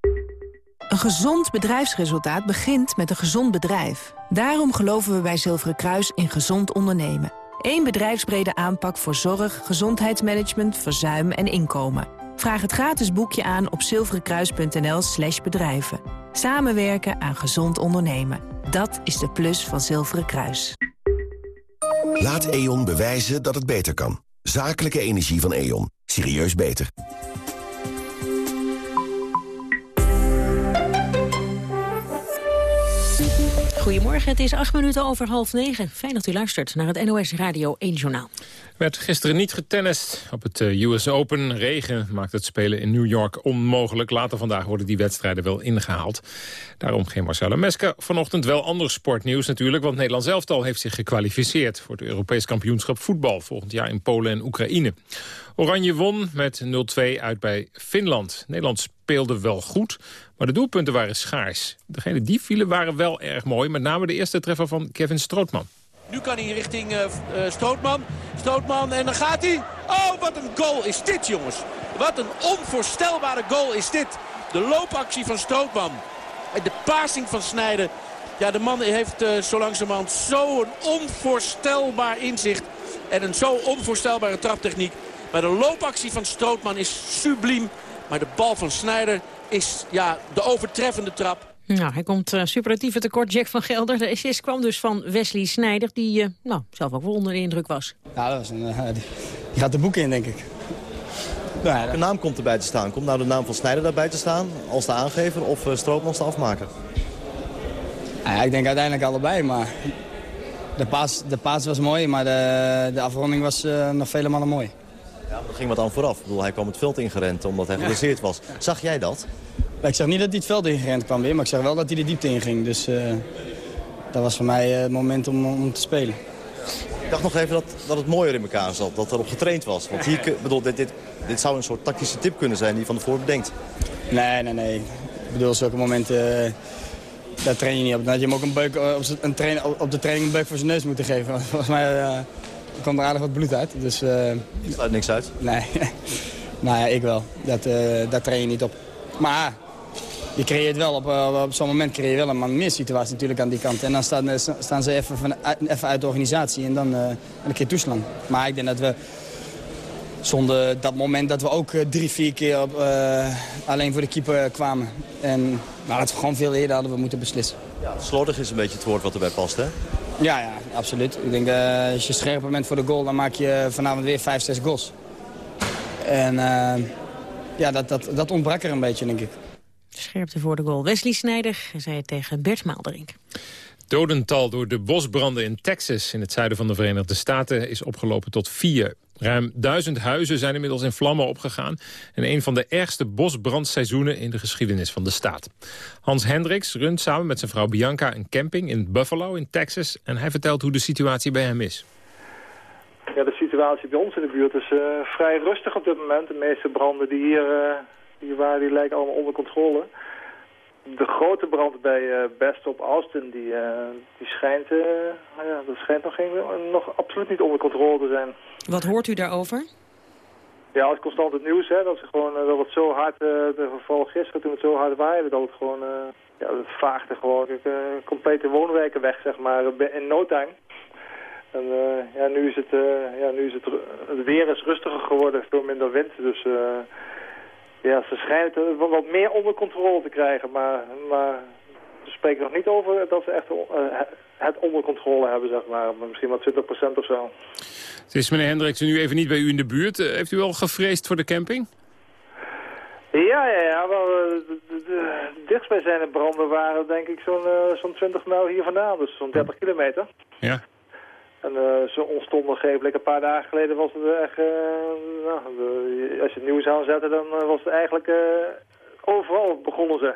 Een gezond bedrijfsresultaat begint met een gezond bedrijf. Daarom geloven we bij Zilveren Kruis in gezond ondernemen. Eén bedrijfsbrede aanpak voor zorg, gezondheidsmanagement, verzuim en inkomen. Vraag het gratis boekje aan op zilverenkruis.nl slash bedrijven. Samenwerken aan gezond ondernemen. Dat is de plus van Zilveren Kruis. Laat E.ON bewijzen dat het beter kan. Zakelijke energie van E.ON. Serieus beter. Goedemorgen, het is acht minuten over half negen. Fijn dat u luistert naar het NOS Radio 1 Journaal. Werd gisteren niet getennist op het eh, US Open. Regen maakt het spelen in New York onmogelijk. Later vandaag worden die wedstrijden wel ingehaald. Daarom geen Marcella Mesker. Vanochtend wel ander sportnieuws natuurlijk. Want Nederland elftal heeft zich gekwalificeerd... voor het Europees kampioenschap voetbal volgend jaar in Polen en Oekraïne. Oranje won met 0-2 uit bij Finland. Nederland speelde wel goed, maar de doelpunten waren schaars. Degene die vielen waren wel erg mooi. Met name de eerste treffer van Kevin Strootman. Nu kan hij richting uh, Strootman. Strootman en dan gaat hij. Oh, wat een goal is dit, jongens. Wat een onvoorstelbare goal is dit. De loopactie van Strootman. En de passing van Snijden. Ja, de man heeft uh, zo langzamerhand zo'n onvoorstelbaar inzicht. En een zo onvoorstelbare traptechniek. Maar de loopactie van Strootman is subliem. Maar de bal van Snijder is ja, de overtreffende trap. Nou, hij komt uh, superlatieve tekort, Jack van Gelder. De assist kwam dus van Wesley Snijder, die uh, nou, zelf ook wel onder de indruk was. Ja, dat was een, uh, die, die, gaat de boek in, denk ik. Nou, ja, Een naam komt erbij te staan. Komt nou de naam van Snijder daarbij te staan als de aangever of uh, Strootman als de afmaker? Ja, ik denk uiteindelijk allebei, maar De paas, de paas was mooi, maar de, de afronding was nog vele malen mooi. Ja, maar dat ging wat aan vooraf. Ik bedoel, hij kwam het veld ingerend omdat hij geblesseerd was. Zag jij dat? Ik zeg niet dat hij het veld ingerend kwam weer, maar ik zeg wel dat hij de diepte inging. Dus dat was voor mij het moment om, om te spelen. Ik dacht nog even dat, dat het mooier in elkaar zat, dat erop getraind was. Want hier, bedoel, dit, dit, dit zou een soort tactische tip kunnen zijn die je van tevoren bedenkt. Nee, nee, nee. Ik bedoel, zulke momenten, uh, daar train je niet op. Dan had je hem ook een beuk, op, een train, op de training een beuk voor zijn neus moeten geven. Volgens mij uh, kwam er aardig wat bloed uit. Dus, je sluit niks uit? Nee, nou ja, ik wel. Dat, daar train je niet op. Maar je creëert wel, op, op zo'n moment creëer je wel een man meer situatie natuurlijk aan die kant. En dan staan, staan ze even, van, even uit de organisatie en dan een keer toeslaan. Maar ik denk dat we zonder dat moment dat we ook drie, vier keer op, uh, alleen voor de keeper kwamen. En dat we gewoon veel eerder hadden we moeten beslissen. Ja, slordig is een beetje het woord wat erbij past, hè? Ja, ja absoluut. Ik denk, uh, als je scherp bent voor de goal, dan maak je vanavond weer vijf, zes goals. En uh, ja, dat, dat, dat ontbrak er een beetje, denk ik. Scherpte voor de goal. Wesley Snijder zei het tegen Bert Maalderink. Dodental door de bosbranden in Texas in het zuiden van de Verenigde Staten is opgelopen tot vier. Ruim duizend huizen zijn inmiddels in vlammen opgegaan... en een van de ergste bosbrandseizoenen in de geschiedenis van de staat. Hans Hendricks runt samen met zijn vrouw Bianca een camping in Buffalo in Texas... en hij vertelt hoe de situatie bij hem is. Ja, de situatie bij ons in de buurt is uh, vrij rustig op dit moment. De meeste branden die hier, uh, hier waren, die lijken allemaal onder controle de grote brand bij uh, Best op Austin, die, uh, die schijnt, uh, ja, dat schijnt nog, geen, nog absoluut niet onder controle te zijn. Wat hoort u daarover? Ja, het constant het nieuws, hè, dat, ze gewoon, dat het zo hard, de geval gisteren toen het zo hard waaide, dat het gewoon, ja, het vaagde gewoon complete woonwijken weg, zeg maar, in no time. En ja, nu is het, ja, nu is het, het weer is rustiger geworden, veel minder wind, dus... Ja, ze schijnen het wat meer onder controle te krijgen, maar, maar ze spreken nog niet over dat ze echt uh, het onder controle hebben, zeg maar. Misschien wel 20% of zo. Het is meneer Hendricks nu even niet bij u in de buurt. Uh, heeft u al gevreesd voor de camping? Ja, ja, ja. Wel, de, de, de dichtstbijzijnde branden waren denk ik zo'n uh, zo'n 20 mijl hier vandaan, dus zo'n 30 kilometer. Ja. En uh, ontstonden gegeven een paar dagen geleden was het echt, uh, nou, de, als je het nieuws aanzette, dan uh, was het eigenlijk overal begonnen ze.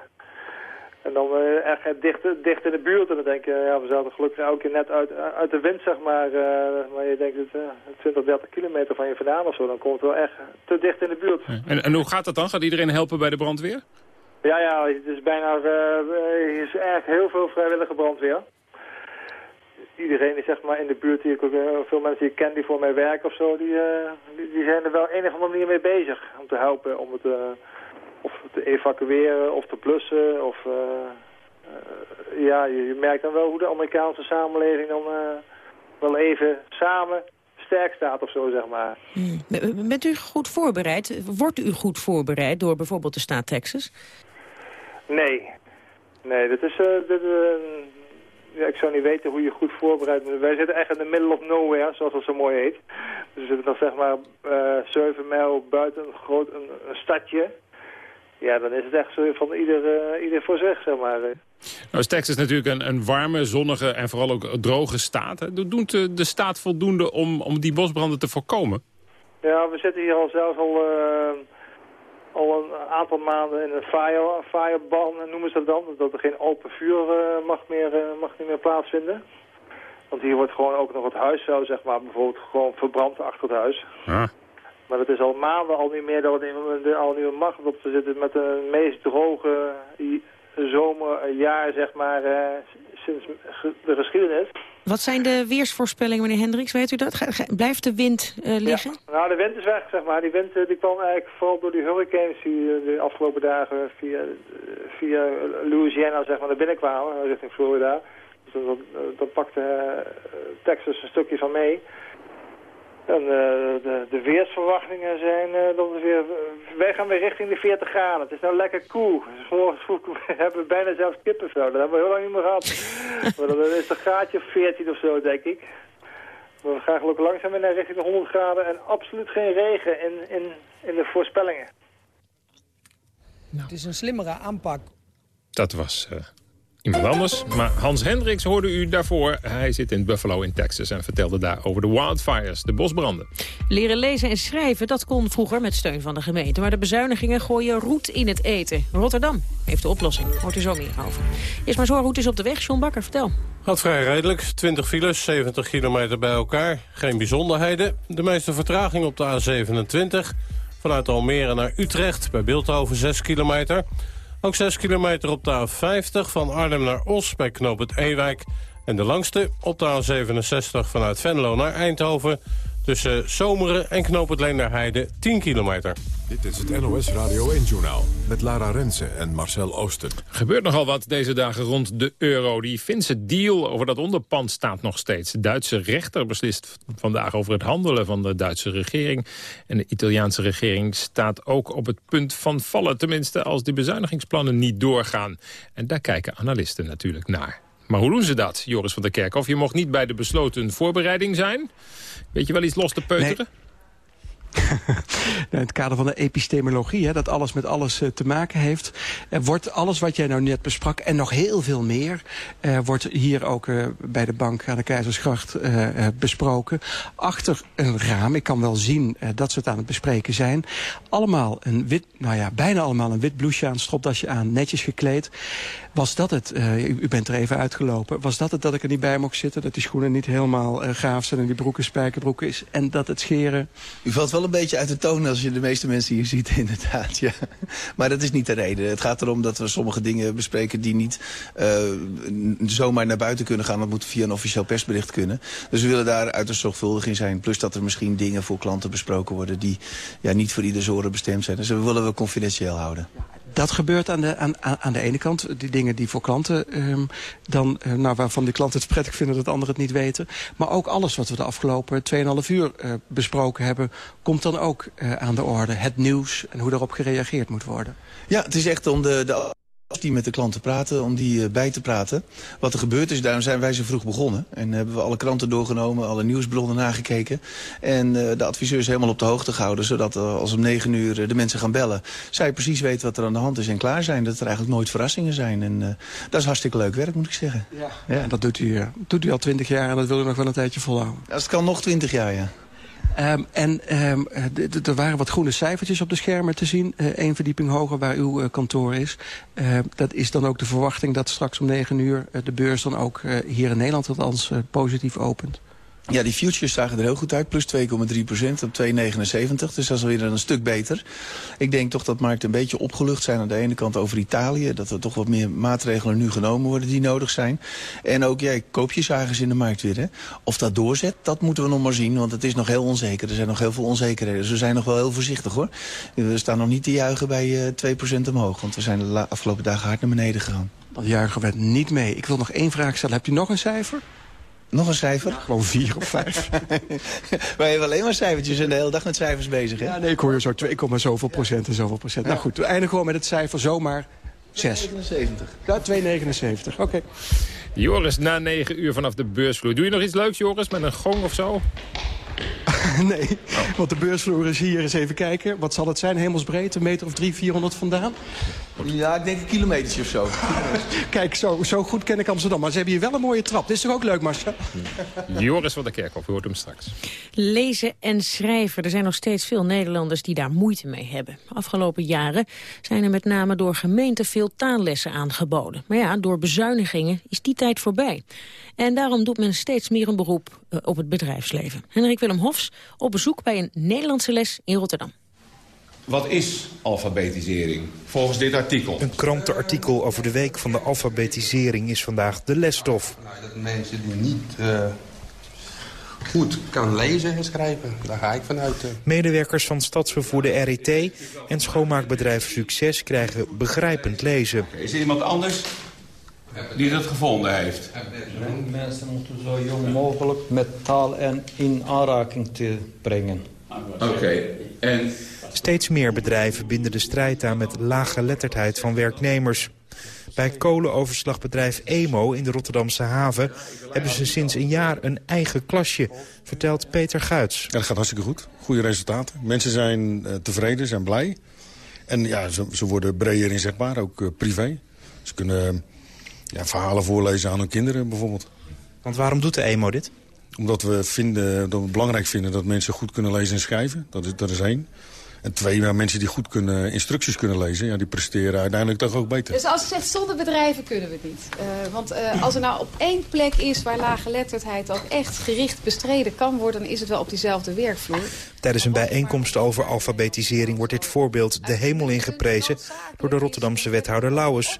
En dan echt dicht, dicht in de buurt en dan denk je, ja, we zaten gelukkig elke keer net uit, uit de wind, zeg maar. maar je denkt, het, 20, 30 kilometer van je vandaan of zo, dan komt het wel echt te dicht in de buurt. En, en hoe gaat dat dan? Gaat iedereen helpen bij de brandweer? Ja, ja, het is bijna, er is echt heel veel vrijwillige brandweer iedereen is zeg maar in de buurt, die ik ook, uh, veel mensen die ik ken die voor mij werken of zo, die, uh, die, die, zijn er wel enige andere manier mee bezig om te helpen, om het uh, of te evacueren of te blussen. Of, ja, je, je, merkt dan wel hoe de Amerikaanse samenleving dan wel even samen sterk staat of zo, zeg maar. Hmm. Bent u goed voorbereid? Wordt u goed voorbereid door bijvoorbeeld de staat Texas? Nee. Nee, dat is... Dit, ja, ik zou niet weten hoe je goed voorbereid bent. Wij zitten echt in the middle of nowhere, zoals dat zo mooi heet. Dus we zitten dan zeg maar uh, 7 mijl buiten een groot een, een, stadje. Ja, dan is het echt zo van ieder, uh, ieder voor zich, zeg maar. Nou is Texas natuurlijk een, een warme, zonnige en vooral ook droge staat. Doet de, de staat voldoende om, om die bosbranden te voorkomen? Ja, we zitten hier al zelfs al... Uh, al een aantal maanden in een fire, fireban, noemen ze dat dan. Dat er geen open vuur uh, mag, meer, uh, mag niet meer plaatsvinden. Want hier wordt gewoon ook nog het huisvuil, zeg maar, bijvoorbeeld gewoon verbrand achter het huis. Ja. Maar het is al maanden al niet meer dat het al niet meer mag. Dat we zitten met de meest droge zomerjaar, zeg maar, uh, sinds de geschiedenis. Wat zijn de weersvoorspellingen, meneer Hendricks? Weet u dat? Blijft de wind uh, liggen? Ja, nou, de wind is weg, zeg maar. Die wind uh, die kwam eigenlijk vooral door die hurricanes die uh, de afgelopen dagen via, via Louisiana zeg maar, naar binnen kwamen, richting Florida. Dus dat, dat pakte Texas een stukje van mee. En uh, de, de weersverwachtingen zijn uh, dat we weer... wij gaan weer richting de 40 graden. Het is nou lekker koel. Cool. we hebben bijna zelfs kippenvel. Dat hebben we heel lang niet meer gehad. maar dan is het een graadje 14 of zo, denk ik. Maar we gaan gelukkig langzaam weer naar richting de 100 graden. En absoluut geen regen in, in, in de voorspellingen. Nou. Het is een slimmere aanpak. Dat was uh, iemand anders. Maar Hans Hendricks hoorde u daarvoor. Hij zit in Buffalo in Texas en vertelde daar over de wildfires, de bosbranden. Leren lezen en schrijven, dat kon vroeger met steun van de gemeente. Maar de bezuinigingen gooien roet in het eten. Rotterdam heeft de oplossing. Hoort u zo meer over. Eerst maar zo, roet is op de weg. John Bakker, vertel. Gaat vrij redelijk. 20 files, 70 kilometer bij elkaar. Geen bijzonderheden. De meeste vertraging op de A27. Vanuit Almere naar Utrecht, bij Beeldhoven 6 kilometer. Ook 6 kilometer op de A50 van Arnhem naar Os bij knoop het Ewijk. En de langste op de A67 vanuit Venlo naar Eindhoven... tussen Zomeren en knoop het Leenderheide 10 kilometer. Dit is het NOS Radio 1-journaal met Lara Rensen en Marcel Oosten. Er gebeurt nogal wat deze dagen rond de euro. Die Finse deal over dat onderpand staat nog steeds. De Duitse rechter beslist vandaag over het handelen van de Duitse regering. En de Italiaanse regering staat ook op het punt van vallen. Tenminste als die bezuinigingsplannen niet doorgaan. En daar kijken analisten natuurlijk naar. Maar hoe doen ze dat, Joris van der Kerkhof? Je mocht niet bij de besloten voorbereiding zijn. Weet je wel iets los te peuteren? in het kader van de epistemologie, hè, dat alles met alles uh, te maken heeft... Wordt alles wat jij nou net besprak en nog heel veel meer... Uh, wordt hier ook bij de bank aan de Keizersgracht besproken. Achter een raam, ik kan wel zien dat ze het aan het bespreken zijn. Allemaal een wit, nou ja, bijna allemaal een wit blouseje aan, stropdasje aan, netjes gekleed. Was dat het, u, u, bent er even uitgelopen, was dat het dat ik er niet bij mocht zitten? Dat die schoenen niet helemaal gaaf zijn en die broeken spijkerbroeken is... en dat het scheren... U valt wel een beetje uit de toon als je de meeste mensen hier ziet, inderdaad. Ja. Maar dat is niet de reden. Het gaat erom dat we sommige dingen bespreken die niet uh, zomaar naar buiten kunnen gaan. Dat moet via een officieel persbericht kunnen. Dus we willen daar uiterst zorgvuldig in zijn. Plus dat er misschien dingen voor klanten besproken worden die ja, niet voor ieders oren bestemd zijn. Dus we willen we confidentieel houden dat gebeurt aan de, aan, aan de ene kant. Die dingen die voor klanten, um, dan, uh, nou, waarvan de klanten het prettig vinden dat anderen het niet weten. Maar ook alles wat we de afgelopen 2,5 uur uh, besproken hebben... komt dan ook uh, aan de orde. Het nieuws en hoe daarop gereageerd moet worden. Ja, het is echt om de, de die met de klanten praten, om die uh, bij te praten. Wat er gebeurd is, daarom zijn wij zo vroeg begonnen. En hebben we alle kranten doorgenomen, alle nieuwsbronnen nagekeken. En uh, de adviseurs helemaal op de hoogte gehouden... zodat uh, als om negen uur de mensen gaan bellen... zij precies weten wat er aan de hand is en klaar zijn. Dat er eigenlijk nooit verrassingen zijn. En dat is hartstikke leuk werk, moet ik zeggen. Ja, ja. En dat doet u, doet u al twintig jaar en dat wil u nog wel een tijdje volhouden. Als het kan nog twintig jaar, ja. Um, en um, er waren wat groene cijfertjes op de schermen te zien. Eén uh, verdieping hoger waar uw uh, kantoor is. Uh, dat is dan ook de verwachting dat straks om negen uur de beurs dan ook hier in Nederland althans positief opent. Ja, die futures zagen er heel goed uit. Plus 2,3 procent op 2,79. Dus dat is alweer een stuk beter. Ik denk toch dat markten een beetje opgelucht zijn aan de ene kant over Italië. Dat er toch wat meer maatregelen nu genomen worden die nodig zijn. En ook, ja, koopjesjagers in de markt weer. Hè. Of dat doorzet, dat moeten we nog maar zien. Want het is nog heel onzeker. Er zijn nog heel veel onzekerheden. Dus we zijn nog wel heel voorzichtig hoor. We staan nog niet te juichen bij uh, 2 procent omhoog. Want we zijn de afgelopen dagen hard naar beneden gegaan. Dat juichen we niet mee. Ik wil nog één vraag stellen. Hebt u nog een cijfer? Nog een cijfer? Ja, gewoon vier of vijf. Wij hebben alleen maar cijfertjes en de hele dag met cijfers bezig, hè? Ja, nee, ik hoor je zo 2, zoveel procent en zoveel procent. Ja. Nou goed, we eindigen gewoon met het cijfer zomaar 6. 2,79. Ja, 2,79. Oké. Okay. Joris, na 9 uur vanaf de beursvloer. Doe je nog iets leuks, Joris, met een gong of zo? nee, oh. want de beursvloer is hier. Eens even kijken. Wat zal het zijn? Hemelsbreed, een meter of drie, 400 vandaan? Ja, ik denk een kilometertje of zo. Kijk, zo, zo goed ken ik Amsterdam. Maar ze hebben hier wel een mooie trap. Dit is toch ook leuk, Marcel? Joris van der Kerkhoff, u hoort hem straks. Lezen en schrijven. Er zijn nog steeds veel Nederlanders die daar moeite mee hebben. Afgelopen jaren zijn er met name door gemeenten veel taallessen aangeboden. Maar ja, door bezuinigingen is die tijd voorbij. En daarom doet men steeds meer een beroep uh, op het bedrijfsleven. Henrik Willem Hofs op bezoek bij een Nederlandse les in Rotterdam. Wat is alfabetisering volgens dit artikel? Een krantenartikel over de week van de alfabetisering is vandaag de lesstof. Nou, dat mensen die niet uh, goed kan lezen en schrijven, daar ga ik vanuit. Uh. Medewerkers van Stadsvervoer de RET en schoonmaakbedrijf Succes krijgen begrijpend lezen. Is er iemand anders die dat gevonden heeft? Mensen moeten zo jong mogelijk met taal en in aanraking te brengen. Oké, okay. en... Steeds meer bedrijven binden de strijd aan met lage letterdheid van werknemers. Bij kolenoverslagbedrijf EMO in de Rotterdamse haven... hebben ze sinds een jaar een eigen klasje, vertelt Peter Guits. Ja, dat gaat hartstikke goed. Goede resultaten. Mensen zijn uh, tevreden, zijn blij. En ja, ze, ze worden breder inzetbaar, ook uh, privé. Ze kunnen ja, verhalen voorlezen aan hun kinderen bijvoorbeeld. Want waarom doet de EMO dit? Omdat we, vinden, dat we belangrijk vinden dat mensen goed kunnen lezen en schrijven. Dat is, dat is één. En twee, ja, mensen die goed kunnen, instructies kunnen lezen... Ja, die presteren uiteindelijk toch ook beter. Dus als je zegt, zonder bedrijven kunnen we het niet. Uh, want uh, als er nou op één plek is waar laaggeletterdheid ook echt gericht bestreden kan worden... dan is het wel op diezelfde werkvloer. Tijdens een bijeenkomst over alfabetisering wordt dit voorbeeld de hemel ingeprezen... door de Rotterdamse wethouder Lauwers.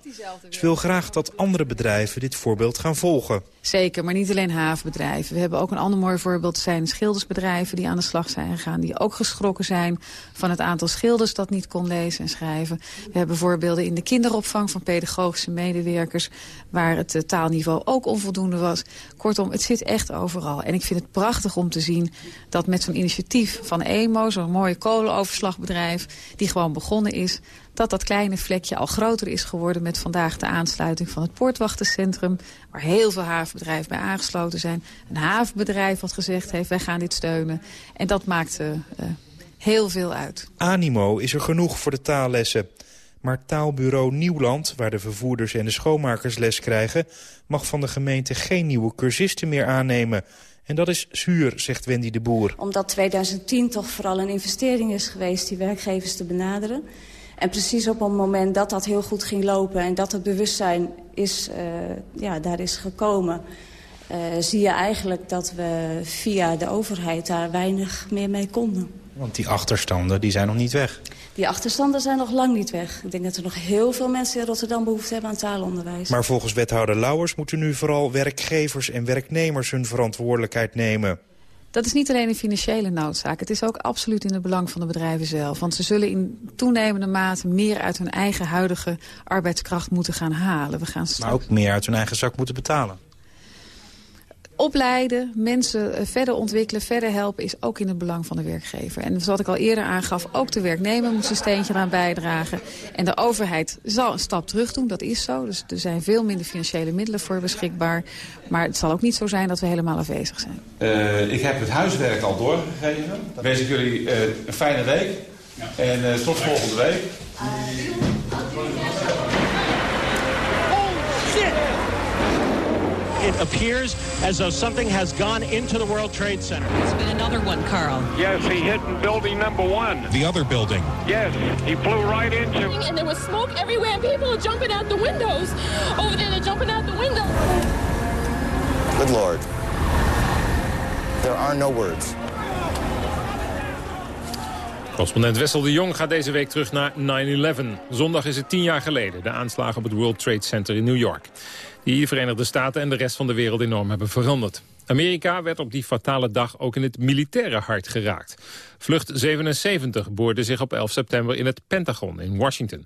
Ze wil graag dat andere bedrijven dit voorbeeld gaan volgen. Zeker, maar niet alleen havenbedrijven. We hebben ook een ander mooi voorbeeld. zijn schildersbedrijven die aan de slag zijn gegaan. Die ook geschrokken zijn van het aantal schilders dat niet kon lezen en schrijven. We hebben voorbeelden in de kinderopvang van pedagogische medewerkers... waar het eh, taalniveau ook onvoldoende was. Kortom, het zit echt overal. En ik vind het prachtig om te zien dat met zo'n initiatief van EMO... zo'n mooie kolenoverslagbedrijf die gewoon begonnen is dat dat kleine vlekje al groter is geworden... met vandaag de aansluiting van het Poortwachtencentrum... waar heel veel havenbedrijven bij aangesloten zijn. Een havenbedrijf wat gezegd heeft, wij gaan dit steunen. En dat maakt uh, heel veel uit. Animo is er genoeg voor de taallessen. Maar taalbureau Nieuwland, waar de vervoerders en de schoonmakers les krijgen... mag van de gemeente geen nieuwe cursisten meer aannemen... En dat is zuur, zegt Wendy de Boer. Omdat 2010 toch vooral een investering is geweest die werkgevers te benaderen. En precies op het moment dat dat heel goed ging lopen... en dat het bewustzijn is, uh, ja, daar is gekomen... Uh, zie je eigenlijk dat we via de overheid daar weinig meer mee konden. Want die achterstanden die zijn nog niet weg. Die achterstanden zijn nog lang niet weg. Ik denk dat er nog heel veel mensen in Rotterdam behoefte hebben aan taalonderwijs. Maar volgens wethouder Lauwers moeten nu vooral werkgevers en werknemers hun verantwoordelijkheid nemen. Dat is niet alleen een financiële noodzaak. Het is ook absoluut in het belang van de bedrijven zelf. Want ze zullen in toenemende mate meer uit hun eigen huidige arbeidskracht moeten gaan halen. We gaan Maar ook meer uit hun eigen zak moeten betalen opleiden, mensen eh, verder ontwikkelen, verder helpen... is ook in het belang van de werkgever. En zoals ik al eerder aangaf, ook de werknemer moet zijn steentje aan bijdragen. En de overheid zal een stap terug doen, dat is zo. Dus er zijn veel minder financiële middelen voor beschikbaar. Maar het zal ook niet zo zijn dat we helemaal afwezig zijn. Uh, ik heb het huiswerk al doorgegeven. Dan wens ik jullie uh, een fijne week. En uh, tot volgende week. It appears as though something has gone into the World Trade Center. It's been another one, Carl. Yes, he hit in building number one. The other building. Yes, he flew right into... And there was smoke everywhere, and people are jumping out the windows. Oh, Over there, they're jumping out the window. Good Lord. There are no words. Correspondent Wessel de Jong gaat deze week terug naar 9-11. Zondag is het tien jaar geleden, de aanslagen op het World Trade Center in New York die de Verenigde Staten en de rest van de wereld enorm hebben veranderd. Amerika werd op die fatale dag ook in het militaire hart geraakt. Vlucht 77 boorde zich op 11 september in het Pentagon in Washington.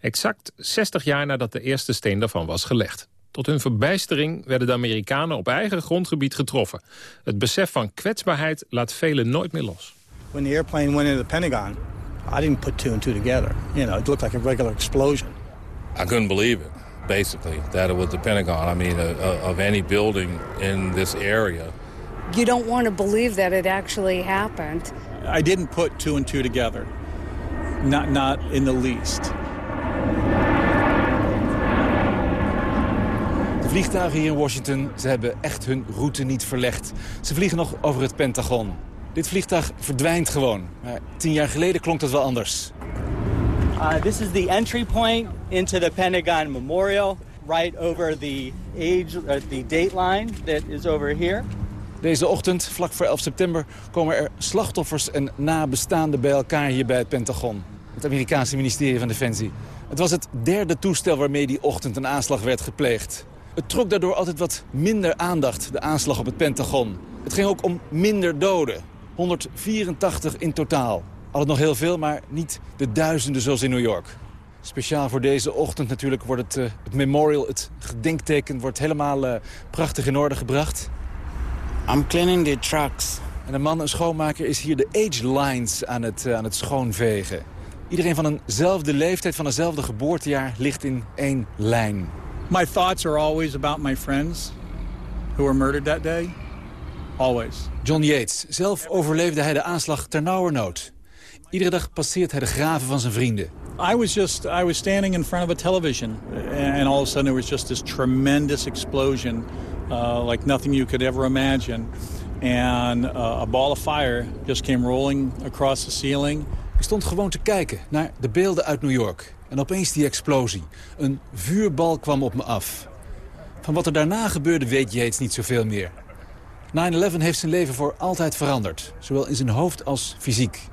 Exact 60 jaar nadat de eerste steen daarvan was gelegd. Tot hun verbijstering werden de Amerikanen op eigen grondgebied getroffen. Het besef van kwetsbaarheid laat velen nooit meer los. When the airplane went into the Pentagon, I didn't put two and two together. You know, it looked like a regular explosion. I couldn't believe it basically, that it was the Pentagon. I mean, uh, of any building in this area. You don't want to believe that it actually happened. I didn't put two and two together. Not, not in the least. De vliegtuigen hier in Washington, ze hebben echt hun route niet verlegd. Ze vliegen nog over het Pentagon. Dit vliegtuig verdwijnt gewoon. Maar tien jaar geleden klonk dat wel anders. Uh, this is the entry point into the Pentagon Memorial, right over the age, uh, the date line that is over here. Deze ochtend, vlak voor 11 september, komen er slachtoffers en nabestaanden bij elkaar hier bij het Pentagon. Het Amerikaanse ministerie van Defensie. Het was het derde toestel waarmee die ochtend een aanslag werd gepleegd. Het trok daardoor altijd wat minder aandacht, de aanslag op het Pentagon. Het ging ook om minder doden. 184 in totaal. Altijd nog heel veel, maar niet de duizenden zoals in New York. Speciaal voor deze ochtend natuurlijk wordt het, uh, het memorial, het gedenkteken... wordt helemaal uh, prachtig in orde gebracht. I'm cleaning the trucks. En een man, een schoonmaker, is hier de age lines aan het, uh, aan het schoonvegen. Iedereen van eenzelfde leeftijd, van eenzelfde geboortejaar, ligt in één lijn. My thoughts are always about my friends who were murdered that day. Always. John Yates. Zelf overleefde hij de aanslag ter nauwernood. Iedere dag passeert hij de graven van zijn vrienden. I was just, I was standing in front of a television, and all of a sudden there was just this tremendous explosion, uh, like nothing you could ever imagine. And uh, a ball of fire just came rolling across the ceiling. Ik stond gewoon te kijken naar de beelden uit New York. En opeens die explosie. Een vuurbal kwam op me af. Van wat er daarna gebeurde weet Yates niet zoveel meer. 9-11 heeft zijn leven voor altijd veranderd. Zowel in zijn hoofd als fysiek.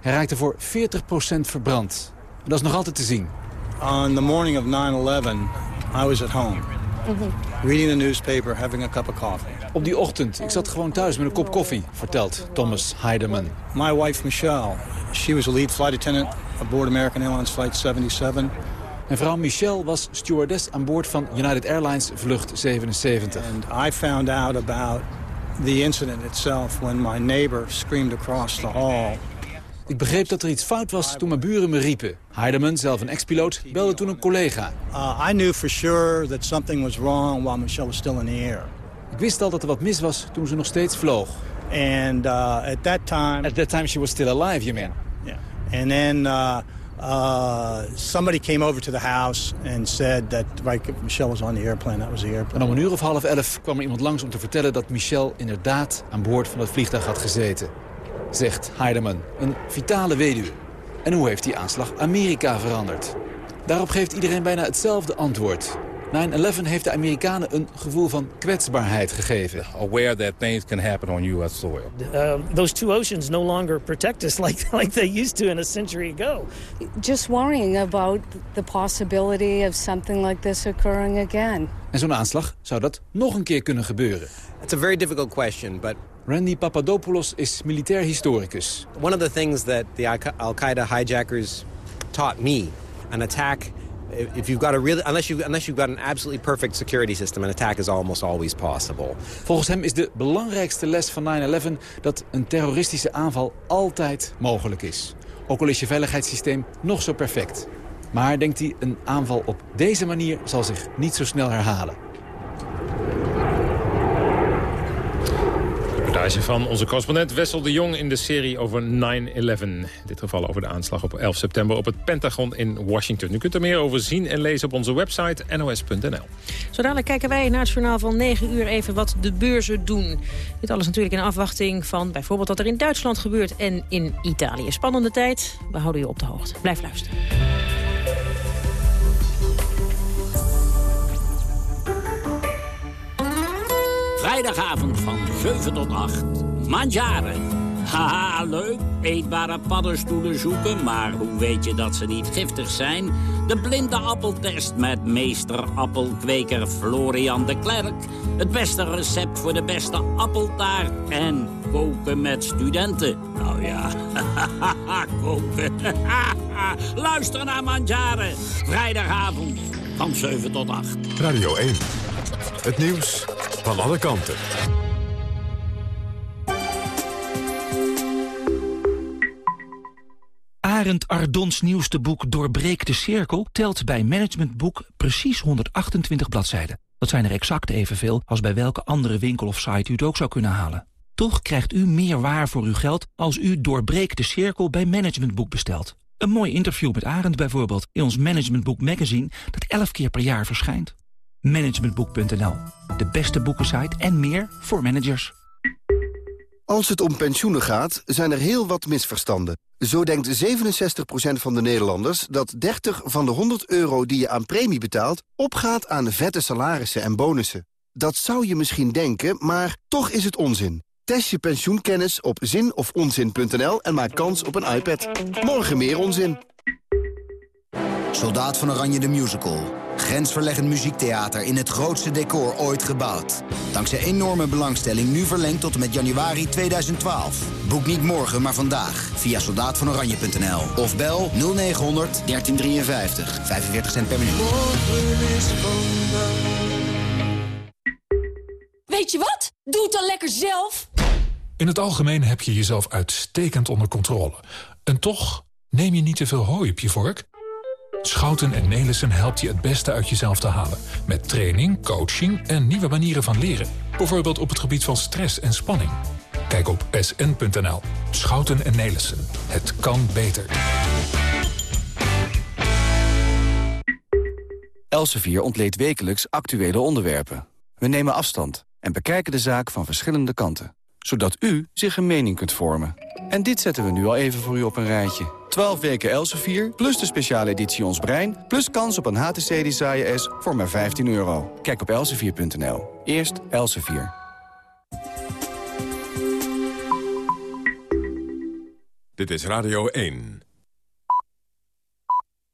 Hij raakte voor 40% verbrand. En dat is nog altijd te zien. On the morning of 9-11, I was at home. Reading the newspaper, having a cup of coffee. Op die ochtend, ik zat gewoon thuis met een kop koffie, vertelt Thomas Heideman. My wife Michelle, she was a lead flight attendant aboard American Airlines Flight 77. En vrouw Michelle was stewardess aan boord van United Airlines vlucht 77. And I found out about the incident itself when my neighbor screamed across the hall. Ik begreep dat er iets fout was toen mijn buren me riepen. Heideman, zelf een ex-piloot, belde toen een collega. Uh, I knew for sure that something was wrong while Michelle was still in the air. Ik wist al dat er wat mis was toen ze nog steeds vloog. And uh, at that time... At that time she was still alive, you mean? Yeah. And then uh, uh, somebody came over to the house and said that right, Michelle was on the airplane. That was. En om een uur of half elf kwam er iemand langs om te vertellen dat Michelle inderdaad aan boord van het vliegtuig had gezeten. Zegt Heideman, een vitale weduwe. En hoe heeft die aanslag Amerika veranderd? Daarop geeft iedereen bijna hetzelfde antwoord. 9-11 heeft de Amerikanen een gevoel van kwetsbaarheid gegeven. Aware that things can happen on U.S. soil. Uh, those two oceans no longer protect us like, like they used to in a century ago. Just worrying about the possibility of something like this occurring again. En zo'n aanslag zou dat nog een keer kunnen gebeuren. It's a very difficult question, but Randy Papadopoulos is militair historicus. one of the things that the Al-Qaeda hijackers taught me, an attack if you've got a really unless you unless you've got an absolutely perfect security system, an attack is almost always possible. Volgens hem is de belangrijkste les van 9/11 dat een terroristische aanval altijd mogelijk is. Ook al is je veiligheidssysteem nog zo perfect. Maar denkt hij, een aanval op deze manier zal zich niet zo snel herhalen. Reportage van onze correspondent Wessel de Jong in de serie over 9-11. In dit geval over de aanslag op 11 september op het Pentagon in Washington. U kunt er meer over zien en lezen op onze website nos.nl. Zo dadelijk kijken wij naar het journaal van 9 uur even wat de beurzen doen. Dit alles natuurlijk in afwachting van bijvoorbeeld wat er in Duitsland gebeurt en in Italië. Spannende tijd, we houden je op de hoogte. Blijf luisteren. Vrijdagavond van 7 tot 8. Mandjaren. Haha, leuk. Eetbare paddenstoelen zoeken, maar hoe weet je dat ze niet giftig zijn? De blinde appeltest met meester appelkweker Florian de Klerk. Het beste recept voor de beste appeltaart. En koken met studenten. Nou ja, koken. Luister naar Mandjaren. Vrijdagavond van 7 tot 8. Radio 1. Het nieuws van alle kanten. Arend Ardons nieuwste boek Doorbreek de Cirkel... telt bij Managementboek precies 128 bladzijden. Dat zijn er exact evenveel als bij welke andere winkel of site u het ook zou kunnen halen. Toch krijgt u meer waar voor uw geld als u Doorbreek de Cirkel bij Managementboek bestelt. Een mooi interview met Arend bijvoorbeeld in ons Managementboek magazine... dat 11 keer per jaar verschijnt. Managementboek.nl, de beste boekensite en meer voor managers. Als het om pensioenen gaat, zijn er heel wat misverstanden. Zo denkt 67% van de Nederlanders dat 30 van de 100 euro die je aan premie betaalt... opgaat aan vette salarissen en bonussen. Dat zou je misschien denken, maar toch is het onzin. Test je pensioenkennis op zinofonzin.nl en maak kans op een iPad. Morgen meer onzin. Soldaat van Oranje de Musical. Grensverleggend muziektheater in het grootste decor ooit gebouwd. Dankzij enorme belangstelling nu verlengd tot en met januari 2012. Boek niet morgen, maar vandaag via soldaatvanoranje.nl. Of bel 0900 1353. 45 cent per minuut. Weet je wat? Doe het dan lekker zelf. In het algemeen heb je jezelf uitstekend onder controle. En toch neem je niet te veel hooi op je vork? Schouten en Nelissen helpt je het beste uit jezelf te halen. Met training, coaching en nieuwe manieren van leren. Bijvoorbeeld op het gebied van stress en spanning. Kijk op sn.nl. Schouten en Nelissen. Het kan beter. Elsevier ontleedt wekelijks actuele onderwerpen. We nemen afstand en bekijken de zaak van verschillende kanten. Zodat u zich een mening kunt vormen. En dit zetten we nu al even voor u op een rijtje. 12 weken Elsevier, plus de speciale editie Ons Brein... plus kans op een HTC Desire S voor maar 15 euro. Kijk op elsevier.nl. Eerst Elsevier. Dit is Radio 1.